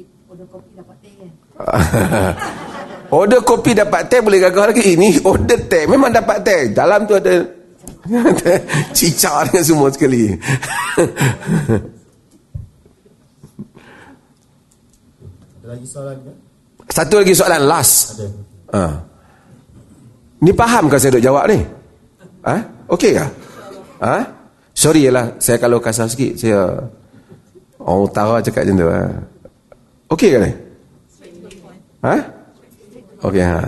order kopi dapat teh boleh gagah lagi ini order teh memang dapat teh dalam tu ada cicak dengan semua sekali Satu lagi soalan last. Ha. Ni faham ke saya duk jawab ni? Ha? Okey ke? Ha? Sorry lah, saya kalau kasar sikit, saya orang utara cakap macam tu. Ha? Okey ke ni? Ha? Okey, ha.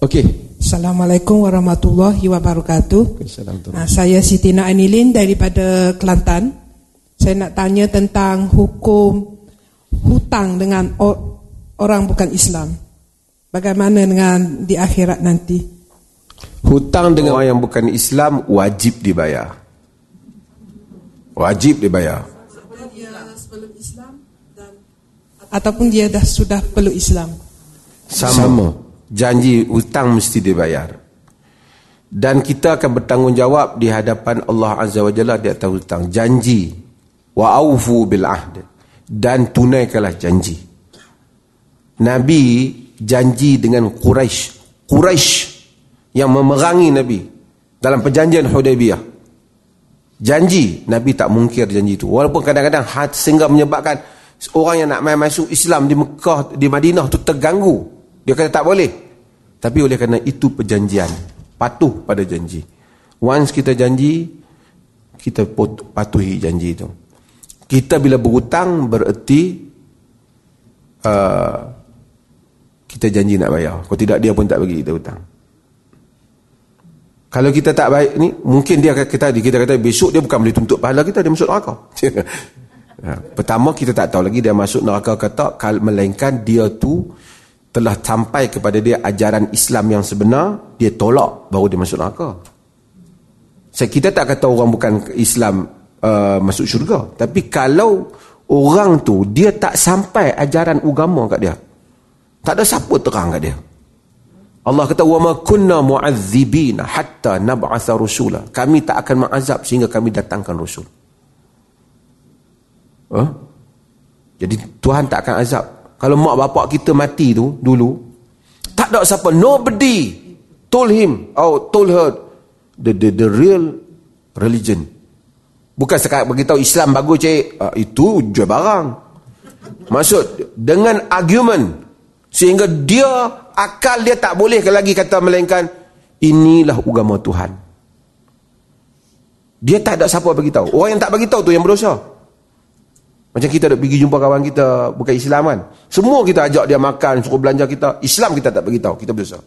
Okey. Assalamualaikum warahmatullahi wabarakatuh. Assalamualaikum. Nah, saya Siti Naanilin daripada Kelantan. Saya nak tanya tentang hukum hutang dengan o- orang bukan Islam. Bagaimana dengan di akhirat nanti? Hutang dengan orang yang bukan Islam wajib dibayar. Wajib dibayar. Ataupun dia dah sudah peluk Islam? Sama. Janji hutang mesti dibayar. Dan kita akan bertanggungjawab di hadapan Allah Azza wa Jalla di atas hutang. Janji. Wa aufu bil ahd. Dan tunaikanlah janji. Nabi janji dengan Quraisy. Quraisy yang memerangi Nabi dalam perjanjian Hudaybiyah. Janji Nabi tak mungkir janji itu. Walaupun kadang-kadang hat sehingga menyebabkan orang yang nak main masuk Islam di Mekah di Madinah tu terganggu. Dia kata tak boleh. Tapi oleh kerana itu perjanjian, patuh pada janji. Once kita janji, kita patuhi janji itu. Kita bila berhutang bererti uh, kita janji nak bayar. Kalau tidak dia pun tak bagi kita hutang. Kalau kita tak baik ni, mungkin dia kata kita kata besok dia bukan boleh tuntut pahala kita dia masuk neraka. Ha, pertama kita tak tahu lagi dia masuk neraka ke tak melainkan dia tu telah sampai kepada dia ajaran Islam yang sebenar, dia tolak baru dia masuk neraka. Saya kita tak kata orang bukan Islam uh, masuk syurga, tapi kalau orang tu dia tak sampai ajaran agama kat dia. Tak ada siapa terang kat dia. Allah kata wa ma kunna mu'adzibina hatta nab'atha rusula. Kami tak akan mengazab sehingga kami datangkan rasul. Huh? Jadi Tuhan tak akan azab. Kalau mak bapak kita mati tu dulu, tak ada siapa, nobody told him or told her the the, the real religion. Bukan sekat beritahu Islam bagus cik, uh, itu jual barang. Maksud dengan argument sehingga dia akal dia tak boleh lagi kata melainkan inilah agama Tuhan. Dia tak ada siapa bagi tahu. Orang yang tak bagi tahu tu yang berdosa. Macam kita nak pergi jumpa kawan kita bukan Islam kan. Semua kita ajak dia makan, suruh belanja kita. Islam kita tak bagi tahu, kita berdosa.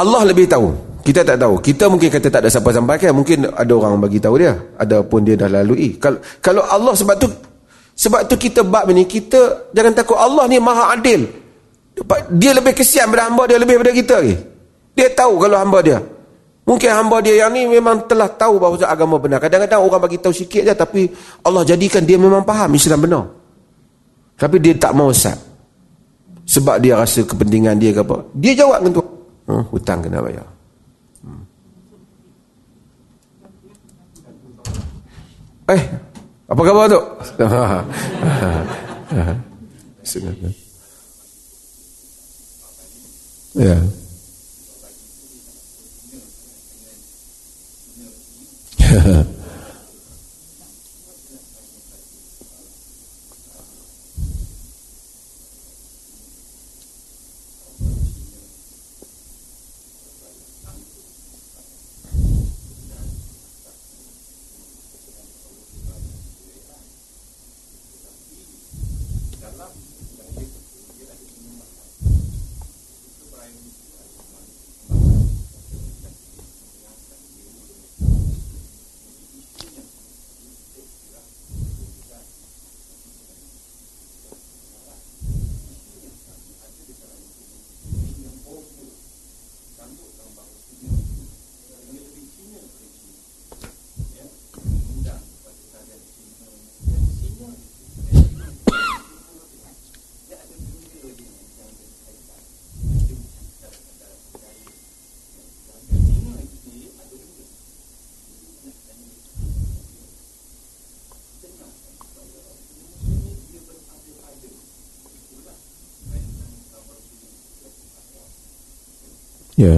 Allah lebih tahu. Kita tak tahu. Kita mungkin kata tak ada siapa sampaikan, mungkin ada orang bagi tahu dia. Ada pun dia dah lalui. Kalau kalau Allah sebab tu sebab tu kita bab ni kita jangan takut Allah ni Maha Adil. Dia lebih kesian pada hamba dia lebih daripada kita lagi. Dia tahu kalau hamba dia. Mungkin hamba dia yang ni memang telah tahu bahawa agama benar. Kadang-kadang orang bagi tahu sikit je tapi Allah jadikan dia memang faham Islam benar. Tapi dia tak mau sat. Sebab dia rasa kepentingan dia ke apa. Dia jawab dengan tu. Hmm, hutang kena bayar. Hmm. Eh, apa khabar tu? ya. Ha. Ya.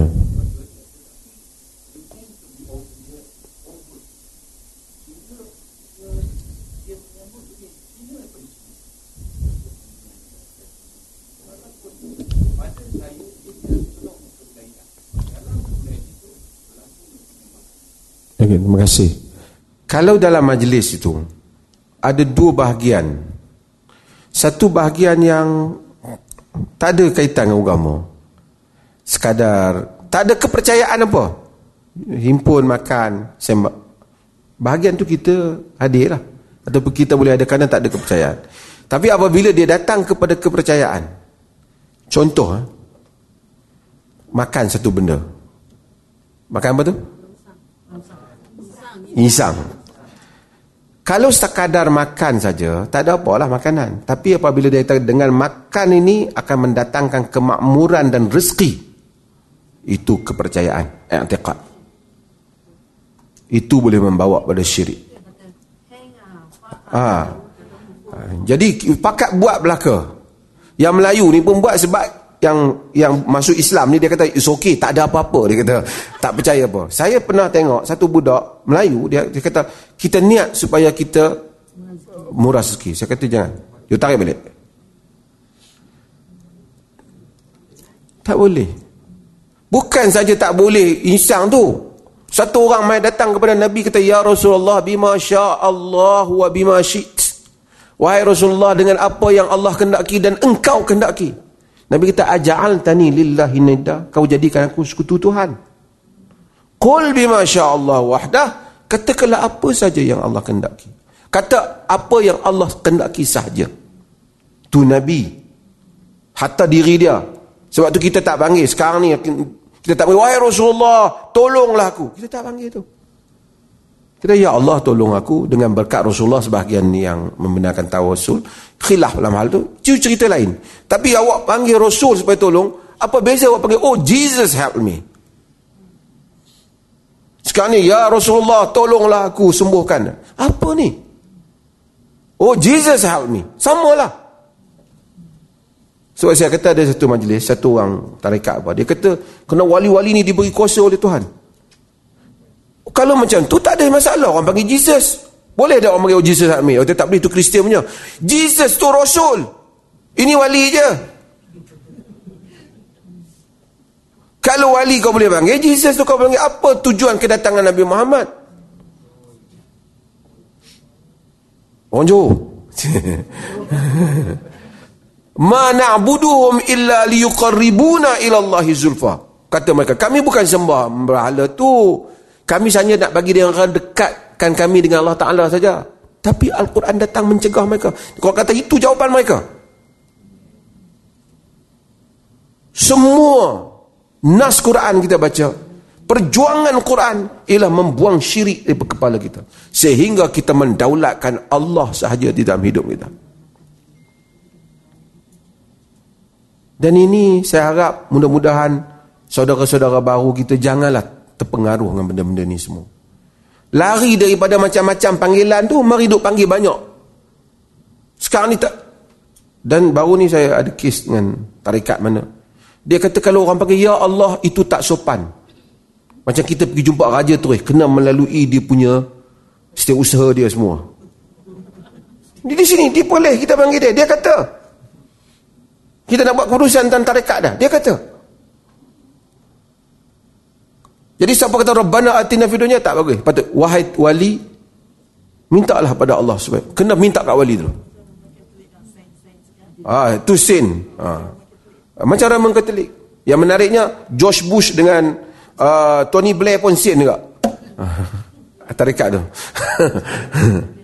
Okay, terima kasih. Kalau dalam majlis itu ada dua bahagian. Satu bahagian yang tak ada kaitan dengan agama. Sekadar tak ada kepercayaan apa. Himpun makan, sembah. Bahagian tu kita hadir lah. Ataupun kita boleh ada kerana tak ada kepercayaan. Tapi apabila dia datang kepada kepercayaan. Contoh. Ha? Makan satu benda. Makan apa tu? Insang. Kalau sekadar makan saja, tak ada apalah makanan. Tapi apabila dia dengan makan ini akan mendatangkan kemakmuran dan rezeki. Itu kepercayaan, i'tiqad. Itu boleh membawa pada syirik. Ha. Jadi pakat buat belaka. Yang Melayu ni pun buat sebab yang yang masuk Islam ni dia kata it's okay tak ada apa-apa dia kata tak percaya apa saya pernah tengok satu budak Melayu dia dia kata kita niat supaya kita murah rezeki saya kata jangan dia tarik balik tak boleh bukan saja tak boleh insang tu satu orang mai datang kepada Nabi kata ya Rasulullah bima Allah wa bima syi't wahai Rasulullah dengan apa yang Allah kendaki dan engkau kendaki Nabi kata aja'al tani lillahi nidda kau jadikan aku sekutu Tuhan. Qul bima Allah wahdah katakanlah apa saja yang Allah kehendaki. Kata apa yang Allah kehendaki saja. Tu Nabi. Hatta diri dia. Sebab tu kita tak panggil sekarang ni kita tak panggil wahai Rasulullah tolonglah aku. Kita tak panggil tu. Kita ya Allah tolong aku dengan berkat Rasulullah sebahagian yang membenarkan tawasul. Khilaf dalam hal tu. Itu cerita lain. Tapi awak panggil Rasul supaya tolong. Apa beza awak panggil, oh Jesus help me. Sekarang ni, ya Rasulullah tolonglah aku sembuhkan. Apa ni? Oh Jesus help me. Samalah. Sebab saya kata ada satu majlis, satu orang tarikat apa. Dia kata, kena wali-wali ni diberi kuasa oleh Tuhan. Kalau macam tu tak ada masalah orang panggil Jesus. Boleh tak orang panggil oh, Jesus Amir? Oh, tak boleh tu Kristian punya. Jesus tu Rasul. Ini wali je. Kalau wali kau boleh panggil, Jesus tu kau panggil apa tujuan kedatangan Nabi Muhammad? Orang Johor. Ma na'buduhum illa liyuqarribuna ila zulfa. Kata mereka, kami bukan sembah berhala tu. Kami hanya nak bagi dia orang dekatkan kami dengan Allah Ta'ala saja. Tapi Al-Quran datang mencegah mereka. Kau kata itu jawapan mereka. Semua nas Quran kita baca. Perjuangan Quran ialah membuang syirik dari kepala kita. Sehingga kita mendaulatkan Allah sahaja di dalam hidup kita. Dan ini saya harap mudah-mudahan saudara-saudara baru kita janganlah terpengaruh dengan benda-benda ni semua. Lari daripada macam-macam panggilan tu, mari duk panggil banyak. Sekarang ni tak. Dan baru ni saya ada kes dengan tarikat mana. Dia kata kalau orang panggil, Ya Allah, itu tak sopan. Macam kita pergi jumpa raja tu, kena melalui dia punya setiap usaha dia semua. Di sini, dia boleh kita panggil dia. Dia kata, kita nak buat keputusan tentang tarikat dah. Dia kata, Jadi siapa kata Rabbana atina fid dunya tak bagus. Patut wahai wali mintalah pada Allah supaya kena minta kat wali tu. Ah, tu sin. Ah. Macam orang mengkatolik. Yang menariknya George Bush dengan uh, Tony Blair pun sin juga. Ah, tarikat tu.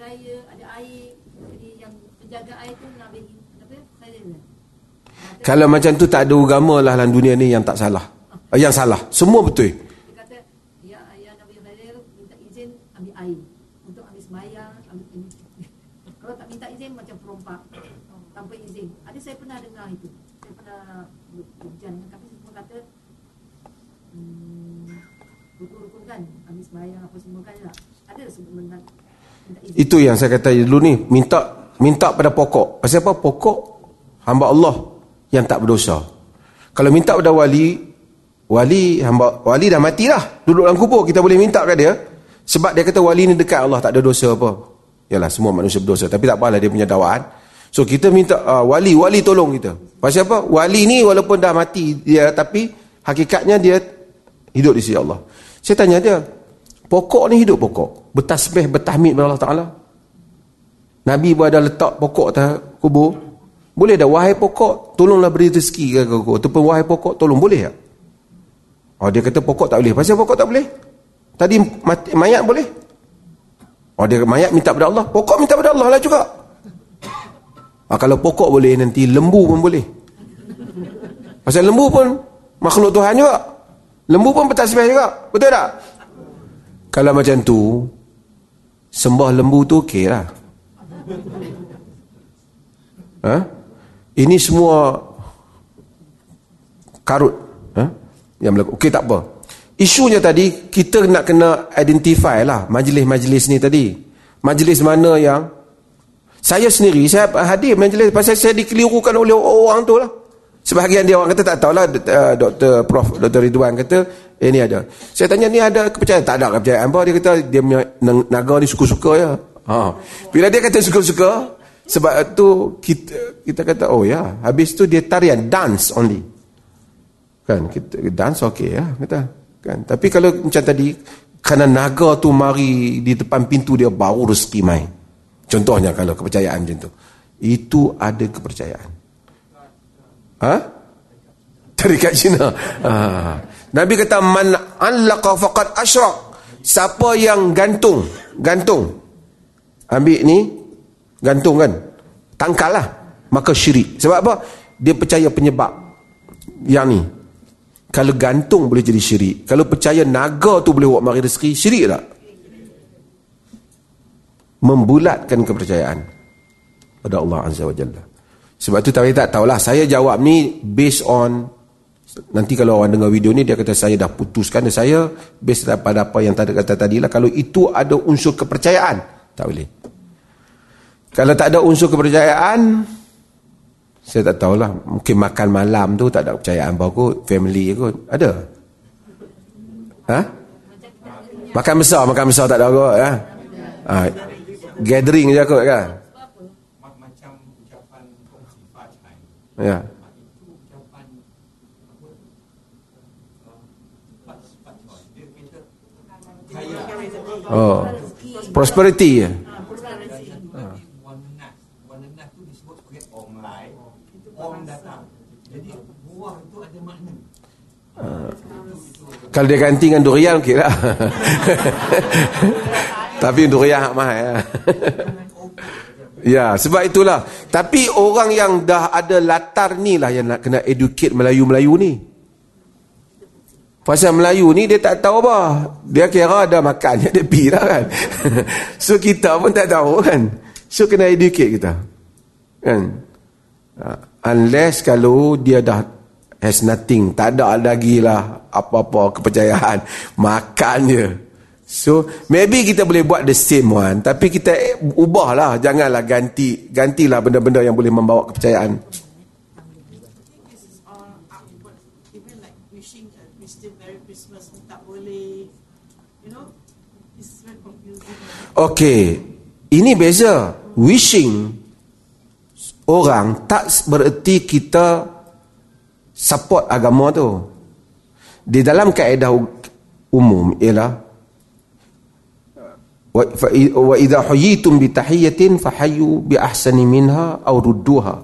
raya, ada air. Jadi yang penjaga air tu nak bagi apa ya? Silent. Kalau macam tu tak ada agama lah dalam dunia ni yang tak salah. Oh. Yang salah. Semua betul. Dia kata, ya, ya Nabi Khadir minta izin ambil air. Untuk ambil semayang. Ambil. Kalau tak minta izin macam perompak. Tanpa izin. Ada saya pernah dengar itu. Saya pernah berjalan kami semua kata, hmm, rukun-rukun kan. Ambil semayang apa semua kan. Ada sebut Itu yang saya kata dulu ni, minta minta pada pokok. Pasal apa? Pokok hamba Allah yang tak berdosa. Kalau minta pada wali, wali hamba wali dah mati dah. Duduk dalam kubur, kita boleh minta kat dia. Sebab dia kata wali ni dekat Allah, tak ada dosa apa. Yalah, semua manusia berdosa. Tapi tak apalah dia punya dakwaan. So kita minta uh, wali, wali tolong kita. Pasal apa? Wali ni walaupun dah mati dia, tapi hakikatnya dia hidup di sisi Allah. Saya tanya dia, pokok ni hidup pokok. Bertasbih, bertahmid kepada Allah Ta'ala. Nabi pun ada letak pokok atas kubur. Boleh dah, wahai pokok, tolonglah beri rezeki ke kubur. Ataupun wahai pokok, tolong boleh tak? Oh, dia kata pokok tak boleh. Pasal pokok tak boleh? Tadi mati, mayat boleh? Oh, dia mayat minta pada Allah. Pokok minta pada Allah lah juga. Ah, kalau pokok boleh, nanti lembu pun boleh. Pasal lembu pun makhluk Tuhan juga. Lembu pun bertasbih juga. Betul tak? Kalau macam tu, sembah lembu tu okey lah. Ha? Ini semua karut. Ha? Yang berlaku. Okey tak apa. Isunya tadi, kita nak kena identify lah majlis-majlis ni tadi. Majlis mana yang saya sendiri, saya hadir majlis pasal saya dikelirukan oleh orang tu lah. Sebahagian dia orang kata tak tahulah Dr. Prof. Dr. Ridwan kata eh ni ada. Saya tanya ni ada kepercayaan? Tak ada kepercayaan apa. Dia kata dia punya naga ni suka-suka ya. Ha. Bila dia kata suka-suka sebab tu kita kita kata oh ya. Habis tu dia tarian dance only. Kan kita dance okey ya kata. Kan. Tapi kalau macam tadi kerana naga tu mari di depan pintu dia baru rezeki main. Contohnya kalau kepercayaan macam tu. Itu ada kepercayaan. Ha? Tarikat Cina. Ha. Nabi kata man allaqa faqad asyrak. Siapa yang gantung, gantung. Ambil ni gantung kan. Tangkallah maka syirik. Sebab apa? Dia percaya penyebab yang ni. Kalau gantung boleh jadi syirik. Kalau percaya naga tu boleh buat mari rezeki, syirik tak? Membulatkan kepercayaan pada Allah Azza wa Jalla. Sebab tu tak tak tahulah saya jawab ni based on nanti kalau orang dengar video ni dia kata saya dah putuskan dan saya based pada apa yang tadi kata tadi lah kalau itu ada unsur kepercayaan tak boleh. Kalau tak ada unsur kepercayaan saya tak tahulah mungkin makan malam tu tak ada kepercayaan apa kot family kot ada. Ha? Makan besar makan besar tak ada kot ha? ha? gathering je kot kan. Ya. Oh. Prosperity ya. Kalau dia ganti dengan durian okey lah. Tapi durian mahal ya. Ya, sebab itulah. Tapi orang yang dah ada latar ni lah yang nak kena educate Melayu-Melayu ni. Pasal Melayu ni dia tak tahu apa. Dia kira ada makan, dia pi lah kan. so kita pun tak tahu kan. So kena educate kita. Kan? Uh, unless kalau dia dah has nothing, tak ada lagi lah apa-apa kepercayaan. Makan je. So maybe kita boleh buat the same one tapi kita ubahlah janganlah ganti gantilah benda-benda yang boleh membawa kepercayaan. Okay, ini beza. Wishing orang tak bererti kita support agama tu. Di dalam kaedah umum ialah wa idza huyitum bi tahiyatin fahayyu bi ahsani minha aw rudduha.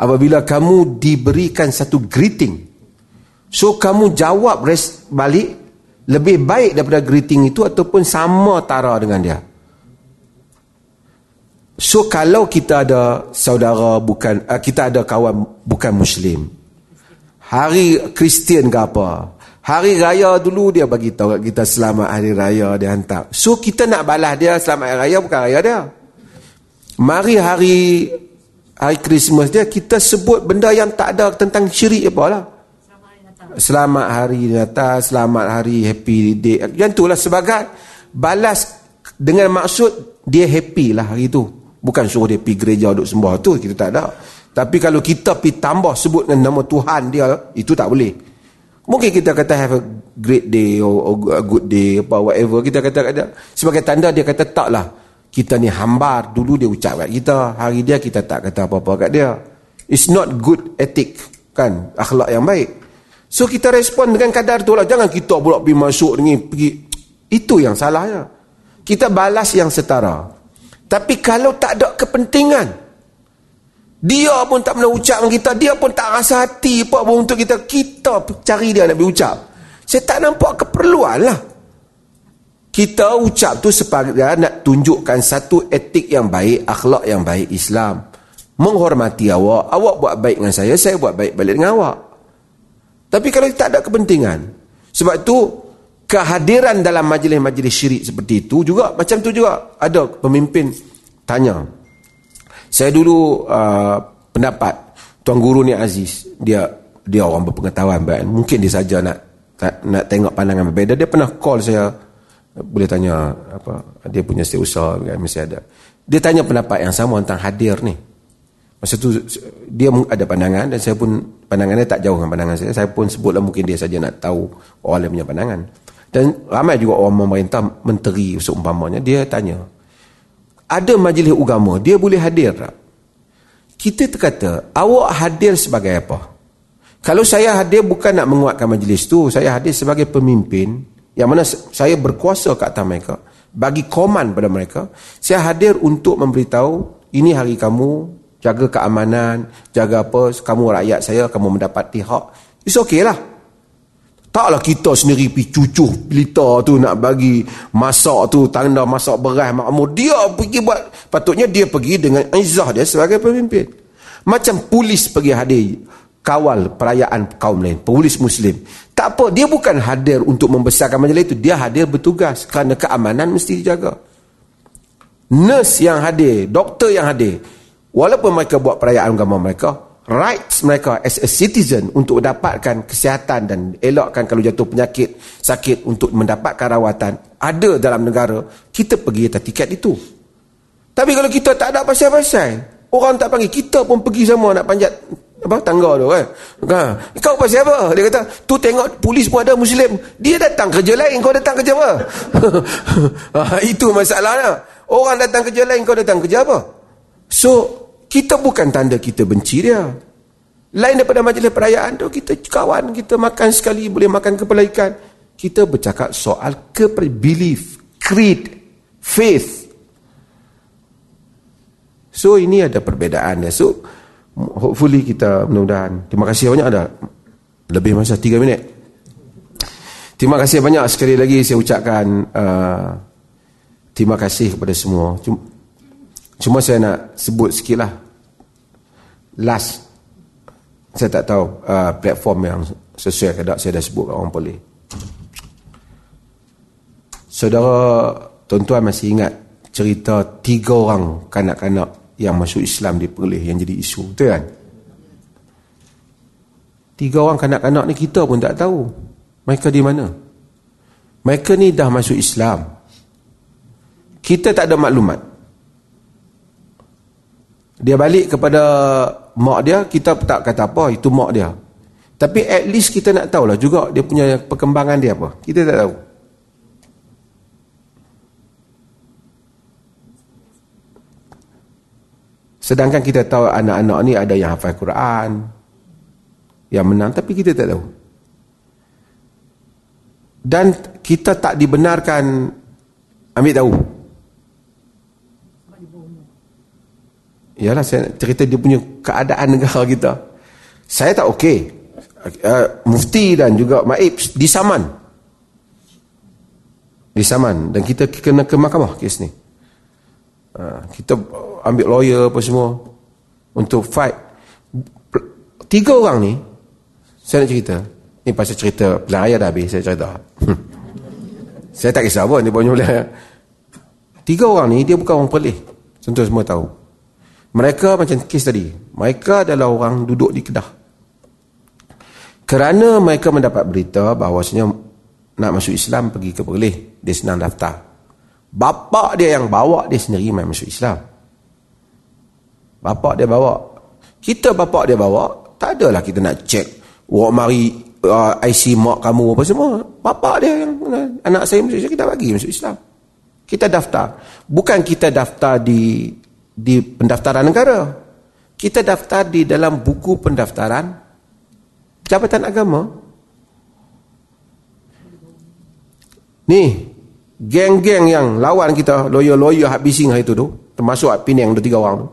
Apabila kamu diberikan satu greeting so kamu jawab res balik lebih baik daripada greeting itu ataupun sama tara dengan dia. So kalau kita ada saudara bukan uh, kita ada kawan bukan muslim hari kristian ke apa Hari raya dulu dia bagi tahu kita selamat hari raya dia hantar. So kita nak balas dia selamat hari raya bukan raya dia. Mari hari hari Christmas dia kita sebut benda yang tak ada tentang syirik apa lah. Selamat hari Natal, selamat hari happy day. Yang itulah sebagai balas dengan maksud dia happy lah hari tu bukan suruh dia pergi gereja duduk sembah tu kita tak ada tapi kalau kita pergi tambah sebut nama Tuhan dia itu tak boleh mungkin kita kata have a great day or, a good day apa whatever. Kita kata kata sebagai tanda dia kata tak lah. Kita ni hambar. Dulu dia ucap kat kita hari dia kita tak kata apa-apa kat dia. It's not good ethic kan? Akhlak yang baik. So kita respon dengan kadar tu lah. Jangan kita pula pergi masuk dengan pergi itu yang salahnya. Kita balas yang setara. Tapi kalau tak ada kepentingan, dia pun tak pernah ucap dengan kita, dia pun tak rasa hati apa untuk kita, kita cari dia nak berucap. Saya tak nampak keperluan lah. Kita ucap tu sebagai nak tunjukkan satu etik yang baik, akhlak yang baik Islam. Menghormati awak, awak buat baik dengan saya, saya buat baik balik dengan awak. Tapi kalau tak ada kepentingan, sebab tu kehadiran dalam majlis-majlis syirik seperti itu juga macam tu juga ada pemimpin tanya saya dulu uh, pendapat tuan guru ni Aziz dia dia orang berpengetahuan baik mungkin dia saja nak nak tengok pandangan berbeza. Dia pernah call saya boleh tanya apa dia punya setiausaha kan mesti ada. Dia tanya pendapat yang sama tentang hadir ni. Masa tu dia ada pandangan dan saya pun pandangannya tak jauh dengan pandangan saya. Saya pun sebutlah mungkin dia saja nak tahu orang lain punya pandangan. Dan ramai juga orang memerintah menteri seumpamanya dia tanya ada majlis agama dia boleh hadir tak? Kita terkata awak hadir sebagai apa? Kalau saya hadir bukan nak menguatkan majlis tu saya hadir sebagai pemimpin yang mana saya berkuasa ke atas mereka bagi koman pada mereka saya hadir untuk memberitahu ini hari kamu jaga keamanan jaga apa kamu rakyat saya kamu mendapati hak it's okay lah Taklah kita sendiri pergi cucuh pelita tu nak bagi masak tu, tanda masak beras makmur. Dia pergi buat, patutnya dia pergi dengan izah dia sebagai pemimpin. Macam polis pergi hadir kawal perayaan kaum lain, polis muslim. Tak apa, dia bukan hadir untuk membesarkan majlis itu. Dia hadir bertugas kerana keamanan mesti dijaga. Nurse yang hadir, doktor yang hadir, walaupun mereka buat perayaan agama mereka, rights mereka as a citizen untuk mendapatkan kesihatan dan elakkan kalau jatuh penyakit sakit untuk mendapatkan rawatan ada dalam negara kita pergi atas tiket itu. Tapi kalau kita tak ada pasal-pasal orang tak panggil kita pun pergi sama nak panjat apa tangga tu kan ha. kau pasal apa? Dia kata tu tengok polis pun ada muslim. Dia datang kerja lain kau datang kerja apa? Ha, itu masalahnya. Orang datang kerja lain kau datang kerja apa? So kita bukan tanda kita benci dia. Lain daripada majlis perayaan tu, kita kawan, kita makan sekali, boleh makan kepala ikan. Kita bercakap soal keper belief, creed, faith. So ini ada perbezaan dia. So hopefully kita mudah-mudahan. Terima kasih banyak ada. Lebih masa 3 minit. Terima kasih banyak sekali lagi saya ucapkan uh, terima kasih kepada semua. Cuma, Cuma saya nak sebut sikit lah. Last. Saya tak tahu uh, platform yang sesuai ke tak saya dah sebut kat orang boleh. Saudara, tuan-tuan masih ingat cerita tiga orang kanak-kanak yang masuk Islam di Perlis yang jadi isu. Betul kan? Tiga orang kanak-kanak ni kita pun tak tahu. Mereka di mana? Mereka ni dah masuk Islam. Kita tak ada maklumat dia balik kepada mak dia kita tak kata apa itu mak dia. Tapi at least kita nak tahulah juga dia punya perkembangan dia apa. Kita tak tahu. Sedangkan kita tahu anak-anak ni ada yang hafal Quran yang menang tapi kita tak tahu. Dan kita tak dibenarkan ambil tahu Yalah saya cerita dia punya keadaan negara kita. Saya tak okey. Uh, mufti dan juga Maib di saman. Di saman dan kita kena ke mahkamah kes ni. Uh, kita ambil lawyer apa semua untuk fight. Tiga orang ni saya nak cerita. Ni pasal cerita raya dah habis saya cerita. saya tak kisah apa ni punya pilihan. Tiga orang ni dia bukan orang pelih. Tentu semua tahu. Mereka macam kes tadi. Mereka adalah orang duduk di Kedah. Kerana mereka mendapat berita bahawasanya nak masuk Islam pergi ke Perlis, dia senang daftar. Bapak dia yang bawa dia sendiri main masuk Islam. Bapak dia bawa. Kita bapak dia bawa, tak adalah kita nak cek. Wak mari uh, IC mak kamu apa semua. Bapak dia yang anak saya masuk Islam, kita bagi masuk Islam. Kita daftar. Bukan kita daftar di di pendaftaran negara. Kita daftar di dalam buku pendaftaran Jabatan Agama. Ni, geng-geng yang lawan kita, lawyer-lawyer habising hari tu tu, termasuk Pinang dua tiga orang tu.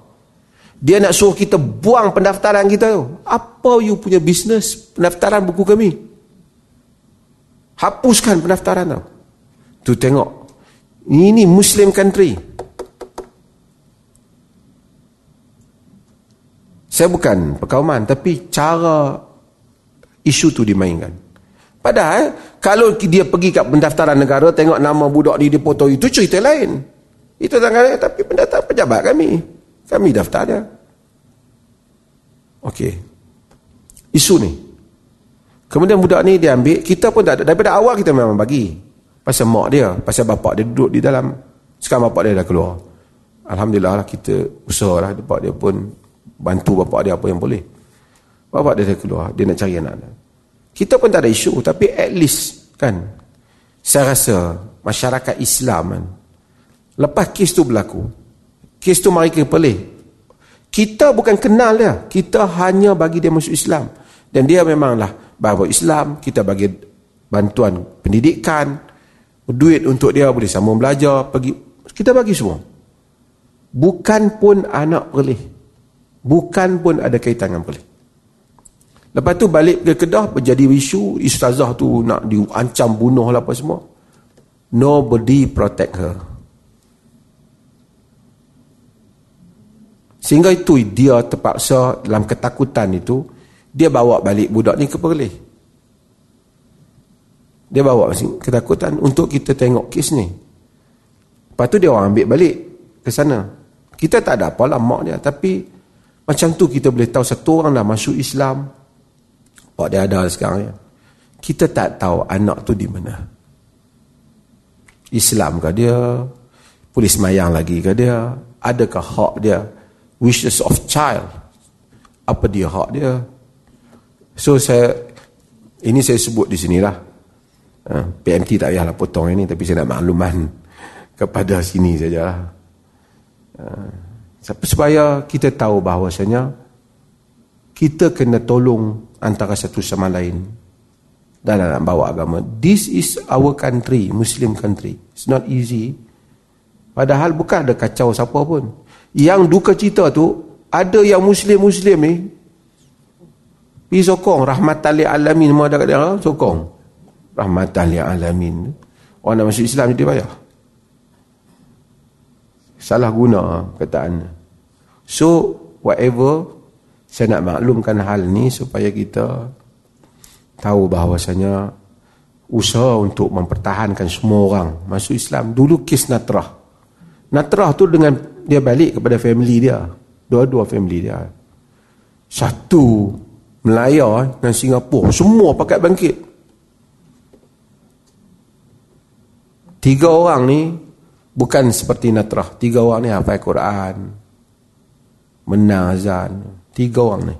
Dia nak suruh kita buang pendaftaran kita tu. Apa you punya bisnes pendaftaran buku kami? Hapuskan pendaftaran tu. Tu tengok. Ini Muslim country. Saya bukan perkauman tapi cara isu tu dimainkan. Padahal kalau dia pergi kat pendaftaran negara tengok nama budak ni dipoto itu cerita lain. Itu tanggal tapi pendaftaran pejabat kami. Kami daftar dia. Okey. Isu ni. Kemudian budak ni dia ambil, kita pun tak ada. Daripada awal kita memang bagi. Pasal mak dia, pasal bapak dia duduk di dalam. Sekarang bapak dia dah keluar. Alhamdulillah lah kita usaha lah. Bapak dia pun bantu bapak dia apa yang boleh. Bapak dia dah keluar, dia nak cari anak dia. Kita pun tak ada isu, tapi at least kan, saya rasa masyarakat Islam kan, lepas kes tu berlaku, kes tu mari ke pelih, kita bukan kenal dia, kita hanya bagi dia masuk Islam. Dan dia memanglah bahawa Islam, kita bagi bantuan pendidikan, duit untuk dia boleh sambung belajar, pergi kita bagi semua. Bukan pun anak pelih. Bukan pun ada kaitan dengan pelih. Lepas tu balik ke Kedah berjadi isu istazah tu nak diancam bunuh lah apa semua. Nobody protect her. Sehingga itu dia terpaksa dalam ketakutan itu dia bawa balik budak ni ke Perlis. Dia bawa ketakutan untuk kita tengok kes ni. Lepas tu dia orang ambil balik ke sana. Kita tak ada apalah mak dia tapi macam tu kita boleh tahu satu orang dah masuk Islam. Pak dia ada sekarang ya. Kita tak tahu anak tu di mana. Islam ke dia? Polis mayang lagi ke dia? Adakah hak dia? wishes of child apa dia hak dia so saya ini saya sebut di sinilah ha, PMT tak payahlah potong ini tapi saya nak makluman kepada sini sajalah uh, supaya kita tahu bahawasanya kita kena tolong antara satu sama lain dalam bawa agama. This is our country muslim country. It's not easy. Padahal bukan ada kacau siapa pun. Yang duka cita tu ada yang muslim-muslim ni pergi sokong. Rahmatan li alamin semua ada kat dia sokong. Rahmatan li alamin. Orang nak masuk Islam jadi payah salah guna kataan so whatever saya nak maklumkan hal ni supaya kita tahu bahawasanya usaha untuk mempertahankan semua orang masuk Islam. Dulu kes natrah. Natrah tu dengan dia balik kepada family dia. Dua-dua family dia. Satu Melaya dan Singapura. Semua pakai bangkit. Tiga orang ni bukan seperti Natrah. Tiga orang ni hafal Quran menang azan tiga orang ni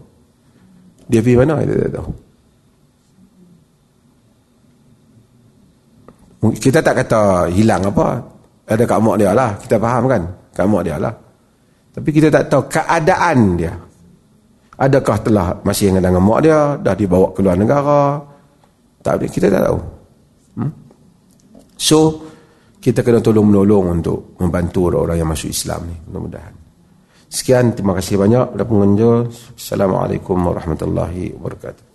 dia pergi mana kita tak tahu kita tak kata hilang apa ada kat mak dia lah kita faham kan kat mak dia lah. Tapi kita tak tahu keadaan dia. Adakah telah masih dengan mak dia, dah dibawa ke luar negara. Tak, kita tak tahu. Hmm? So, kita kena tolong-menolong untuk membantu orang-orang yang masuk Islam ni. Mudah-mudahan. Sekian, terima kasih banyak. Assalamualaikum warahmatullahi wabarakatuh.